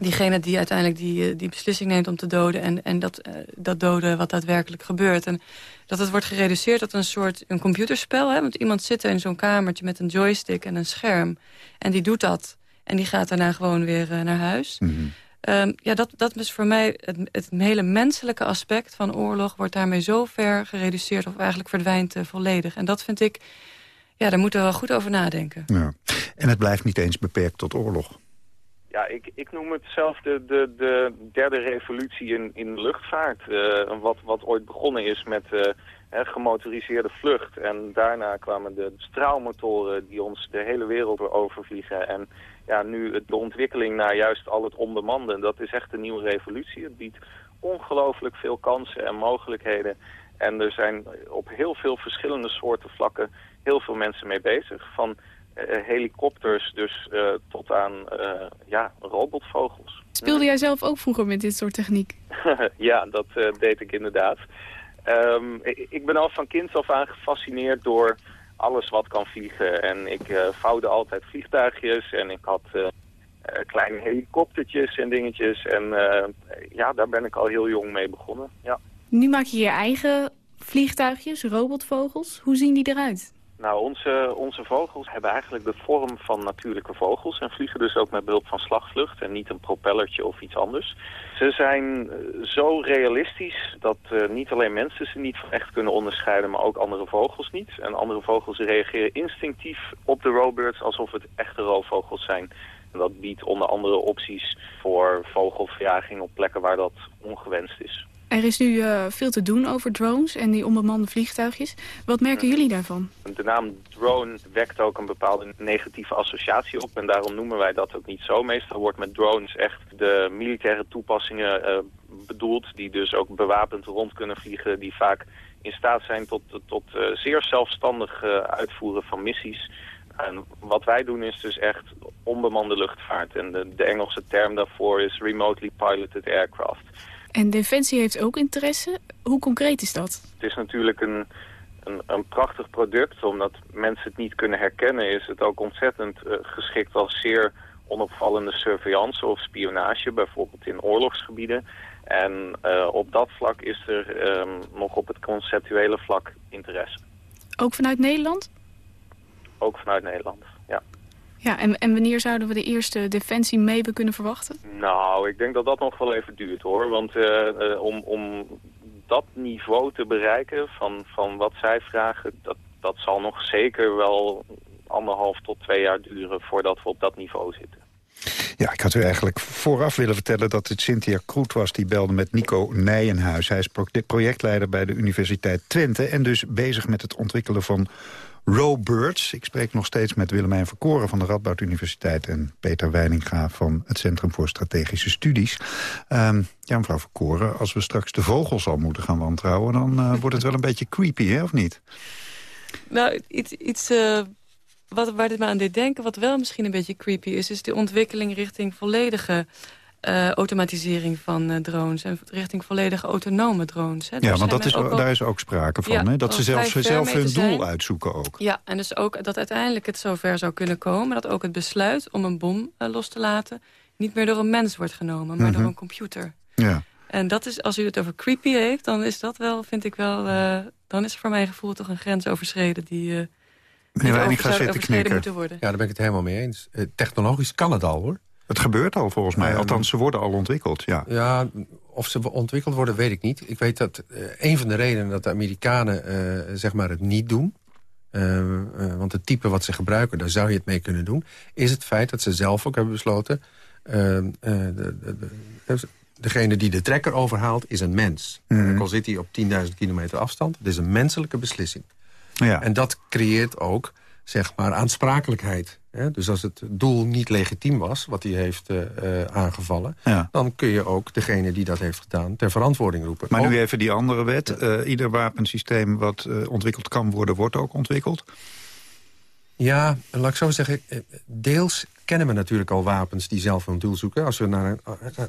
diegene die uiteindelijk die, eh, die beslissing neemt om te doden... en, en dat, eh, dat doden wat daadwerkelijk gebeurt. En dat het wordt gereduceerd tot een soort een computerspel. Hè, want iemand zit er in zo'n kamertje met een joystick en een scherm... en die doet dat. En die gaat daarna gewoon weer eh, naar huis. Ehm, ja, dat, dat is voor mij het, het hele menselijke aspect van oorlog... wordt daarmee zo ver gereduceerd of eigenlijk verdwijnt volledig. En dat vind ik, ja, daar moeten we wel goed over nadenken. Ja. En het blijft niet eens beperkt tot oorlog. Ik, ik noem het zelf de, de, de derde revolutie in, in luchtvaart. Eh, wat, wat ooit begonnen is met eh, hè, gemotoriseerde vlucht. En daarna kwamen de straalmotoren die ons de hele wereld overvliegen. En ja, nu de ontwikkeling naar juist al het onbemanden. Dat is echt een nieuwe revolutie. Het biedt ongelooflijk veel kansen en mogelijkheden. En er zijn op heel veel verschillende soorten vlakken heel veel mensen mee bezig. Van helikopters dus eh, tot aan eh, ja, robotvogels. Speelde jij zelf ook vroeger met dit soort techniek? ja, dat eh, deed ik inderdaad. Ehm, ik, ik ben al van kind af aan gefascineerd door alles wat kan vliegen. En ik eh, vouwde altijd vliegtuigjes en ik had eh, eh, kleine helikoptertjes en dingetjes. En eh, ja, daar ben ik al heel jong mee begonnen. Ja. Nu maak je je eigen vliegtuigjes, robotvogels. Hoe zien die eruit? Nou, onze, onze vogels hebben eigenlijk de vorm van natuurlijke vogels en vliegen dus ook met behulp van slagvlucht en niet een propellertje of iets anders. Ze zijn eh, zo realistisch dat eh, niet alleen mensen ze niet echt kunnen onderscheiden, maar ook andere vogels niet. En andere vogels reageren instinctief op de roobirds alsof het echte roofvogels zijn. En dat biedt onder andere opties voor vogelverjaging op plekken waar dat ongewenst is. Er is nu eh, veel te doen over drones en die onbemande vliegtuigjes. Wat merken jullie daarvan? De naam drone wekt ook een bepaalde negatieve associatie op en daarom noemen wij dat ook niet zo. Meestal wordt met drones echt de militaire toepassingen eh, bedoeld die dus ook bewapend rond kunnen vliegen, die vaak in staat zijn tot, tot eh, zeer zelfstandig uitvoeren van missies. En wat wij doen is dus echt onbemande luchtvaart en de Engelse term daarvoor is remotely piloted aircraft. En Defensie heeft ook interesse. Hoe concreet is dat? Het is natuurlijk een, een, een prachtig product. Omdat mensen het niet kunnen herkennen is het ook ontzettend eh, geschikt als zeer onopvallende surveillance of spionage. Bijvoorbeeld in oorlogsgebieden. En eh, op dat vlak is er ehm, nog op het conceptuele vlak interesse. Ook vanuit Nederland? Ook vanuit Nederland, ja. Ja, en, en wanneer zouden we de eerste Defensie mee kunnen verwachten? Nou, ik denk dat dat nog wel even duurt hoor. Want eh, eh, om, om dat niveau te bereiken van, van wat zij vragen, dat, dat zal nog zeker wel anderhalf tot twee jaar duren voordat we op dat niveau zitten. Ja, ik had u eigenlijk vooraf willen vertellen dat het Cynthia Kroet was... die belde met Nico Nijenhuis. Hij is pro- projectleider bij de Universiteit Twente... en dus bezig met het ontwikkelen van Rowbirds. Ik spreek nog steeds met Willemijn Verkoren van de Radboud Universiteit... en Peter Weininga van het Centrum voor Strategische Studies. Ehm, ja, mevrouw Verkoren, als we straks de vogels al moeten gaan wantrouwen... dan eh, wordt het wel een beetje creepy, hè, of niet? Nou, iets, iets eh, wat, waar dit me aan deed denken, wat wel misschien een beetje creepy is... is de ontwikkeling richting volledige eh, automatisering van eh, drones... en richting volledige autonome drones. Hè. Ja, Daar want dat is, ook daar is ook sprake van, Ja, hè? Dat ze zelfs zelf hun doel zijn. uitzoeken ook. Ja, en dus ook dat uiteindelijk het zover zou kunnen komen... dat ook het besluit om een bom eh, los te laten... niet meer door een mens wordt genomen, maar Mhm. door een computer. Ja. En dat is, als u het over creepy heeft, dan is dat wel, vind ik wel... Uh, dan is voor mijn gevoel toch een grens overschreden die... Uh, Meneer Weining gaat zitten knikken. Worden. Ja, daar ben ik het helemaal mee eens. Technologisch kan het al, hoor. Het gebeurt al volgens mij. Althans, ze worden al ontwikkeld, ja. Ja, of ze ontwikkeld worden, weet ik niet. Ik weet dat uh, een van de redenen dat de Amerikanen uh, zeg maar het niet doen... Uh, want het type wat ze gebruiken, daar zou je het mee kunnen doen... is het feit dat ze zelf ook hebben besloten... De, de, de, degene die de trekker overhaalt is een mens. Mm. Ook al zit hij op 10.000 kilometer afstand. Het is een menselijke beslissing. Ja. En dat creëert ook zeg maar, aansprakelijkheid. Hè? Dus als het doel niet legitiem was, wat hij heeft uh, uh, aangevallen... Ja. dan kun je ook degene die dat heeft gedaan ter verantwoording roepen. Maar nu even die andere wet. Uh, ieder wapensysteem wat ontwikkeld kan worden, wordt ook ontwikkeld? Ja, laat ik zo zeggen, deels kennen we natuurlijk al wapens die zelf hun doel zoeken. Als we naar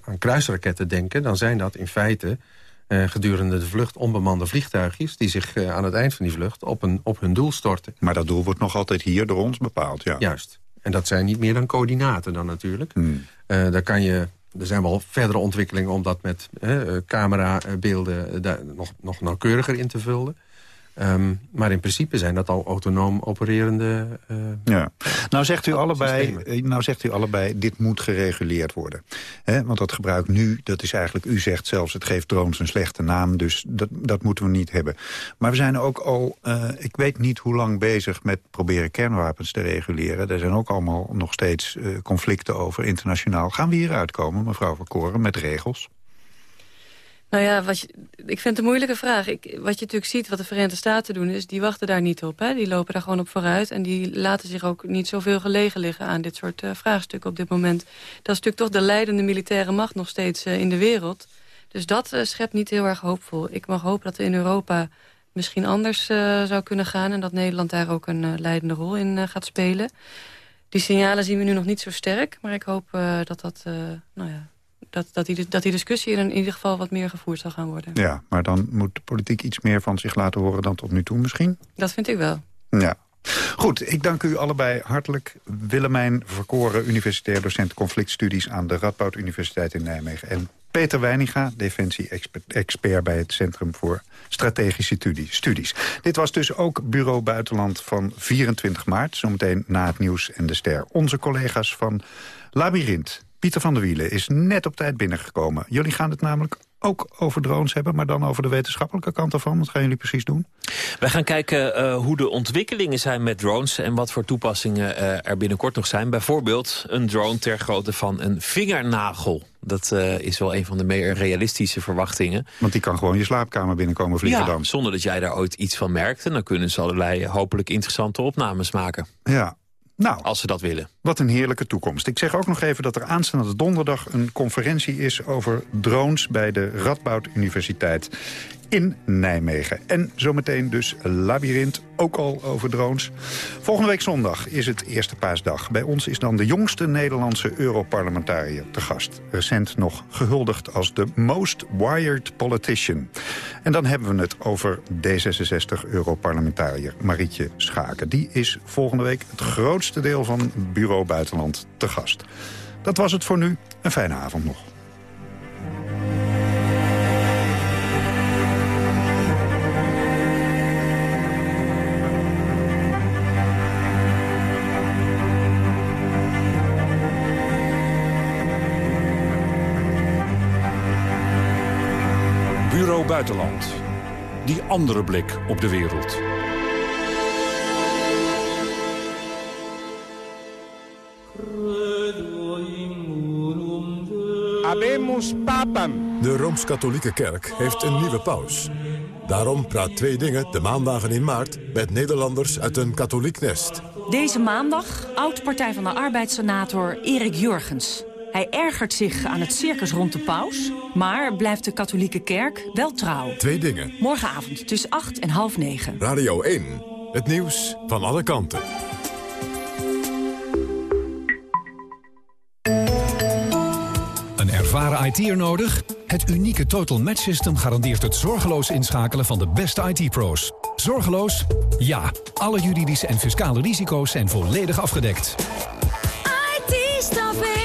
aan kruisraketten denken, dan zijn dat in feite... Uh, gedurende de vlucht onbemande vliegtuigjes... die zich uh, aan het eind van die vlucht op, een, op hun doel storten. Maar dat doel wordt nog altijd hier door ons bepaald, ja. Juist. En dat zijn niet meer dan coördinaten dan natuurlijk. Hmm. Uh, daar kan je, er zijn wel verdere ontwikkelingen... om dat met camerabeelden nog, nog nauwkeuriger in te vullen. Um, maar in principe zijn dat al autonoom opererende uh, ja. nou, zegt u allebei, nou zegt u allebei, dit moet gereguleerd worden. He, want dat gebruik nu, dat is eigenlijk, u zegt zelfs... het geeft drones een slechte naam, dus dat, dat moeten we niet hebben. Maar we zijn ook al, uh, ik weet niet hoe lang bezig... met proberen kernwapens te reguleren. Er zijn ook allemaal nog steeds uh, conflicten over internationaal. Gaan we hieruit komen, mevrouw Verkoren, met regels? Nou ja, wat ik vind het een moeilijke vraag. Ik, wat je natuurlijk ziet, wat de Verenigde Staten doen... is die wachten daar niet op. Hè? Die lopen daar gewoon op vooruit. En die laten zich ook niet zoveel gelegen liggen aan dit soort uh, vraagstukken op dit moment. Dat is natuurlijk toch de leidende militaire macht nog steeds uh, in de wereld. Dus dat uh, schept niet heel erg hoopvol. Ik mag hopen dat er in Europa misschien anders zou kunnen gaan... en dat Nederland daar ook een leidende rol in gaat spelen. Die signalen zien we nu nog niet zo sterk. Maar ik hoop dat dat... nou ja, dat, dat, die, dat die discussie in ieder geval wat meer gevoerd zal gaan worden. Ja, maar dan moet de politiek iets meer van zich laten horen dan tot nu toe misschien? Dat vind ik wel. Ja. Goed, ik dank u allebei hartelijk. Willemijn Verkoren, universitair docent conflictstudies... aan de Radboud Universiteit in Nijmegen. En Peter Weininga, defensie-expert bij het Centrum voor Strategische Studies. Dit was dus ook Bureau Buitenland van 24 maart. Zometeen na het nieuws en de ster. Onze collega's van Labyrinth, Pieter van der Wielen is net op tijd binnengekomen. Jullie gaan het namelijk ook over drones hebben, maar dan over de wetenschappelijke kant ervan. Wat gaan jullie precies doen? Wij gaan kijken uh, hoe de ontwikkelingen zijn met drones... en wat voor toepassingen uh, er binnenkort nog zijn. Bijvoorbeeld een drone ter grootte van een vingernagel. Dat uh, is wel een van de meer realistische verwachtingen. Want die kan gewoon je slaapkamer binnenkomen vliegen ja, dan? zonder dat jij daar ooit iets van merkt. En dan kunnen ze allerlei hopelijk interessante opnames maken. Ja, nou, als ze dat willen. Wat een heerlijke toekomst. Ik zeg ook nog even dat er aanstaande donderdag een conferentie is over drones bij de Radboud Universiteit in Nijmegen. En zometeen dus Labyrinth, ook al over drones. Volgende week zondag is het eerste paasdag. Bij ons is dan de jongste Nederlandse Europarlementariër te gast. Recent nog gehuldigd als de most wired politician. En dan hebben we het over D66-Europarlementariër Marietje Schaken. Die is volgende week het grootste deel van Bureau Buitenland te gast. Dat was het voor nu. Een fijne avond nog. Buitenland. Die andere blik op de wereld. Abemus Papam. De Rooms-Katholieke Kerk heeft een nieuwe paus. Daarom praat Twee Dingen de maandagen in maart... met Nederlanders uit een katholiek nest. Deze maandag oud-partij van de arbeidssenator Erik Jurgens. Hij ergert zich aan het circus rond de paus... maar blijft de katholieke kerk wel trouw. Twee Dingen. Morgenavond tussen 8 en half 9. Radio 1. Het nieuws van alle kanten. Een ervaren IT'er nodig? Het unieke Total Match System garandeert het zorgeloos inschakelen van de beste IT-pro's. Zorgeloos? Ja. Alle juridische en fiscale risico's zijn volledig afgedekt. IT-staffing.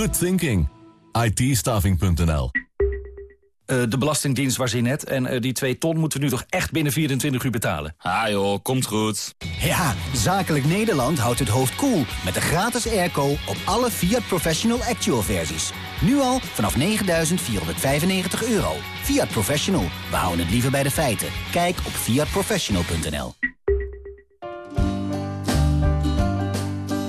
Good thinking. it-staving.nl Uh, de Belastingdienst was in net en uh, die 2 ton moeten we nu toch echt binnen 24 uur betalen. Ah joh, komt goed. Ja, Zakelijk Nederland houdt het hoofd koel cool met de gratis airco op alle Fiat Professional Actual versies. Nu al vanaf 9.495 euro. Fiat Professional, we houden het liever bij de feiten. Kijk op fiatprofessional.nl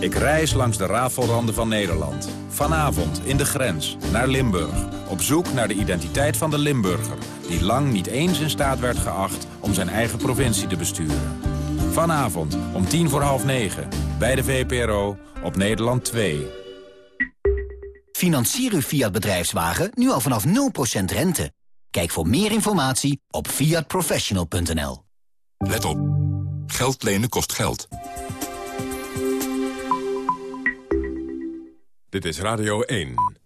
Ik reis langs de rafelranden van Nederland. Vanavond in de grens, naar Limburg. Op zoek naar de identiteit van de Limburger... die lang niet eens in staat werd geacht om zijn eigen provincie te besturen. Vanavond om tien voor half negen, bij de VPRO, op Nederland 2. Financier uw Fiat bedrijfswagen nu al vanaf 0% rente. Kijk voor meer informatie op fiatprofessional.nl. Let op. Geld lenen kost geld. Dit is Radio 1.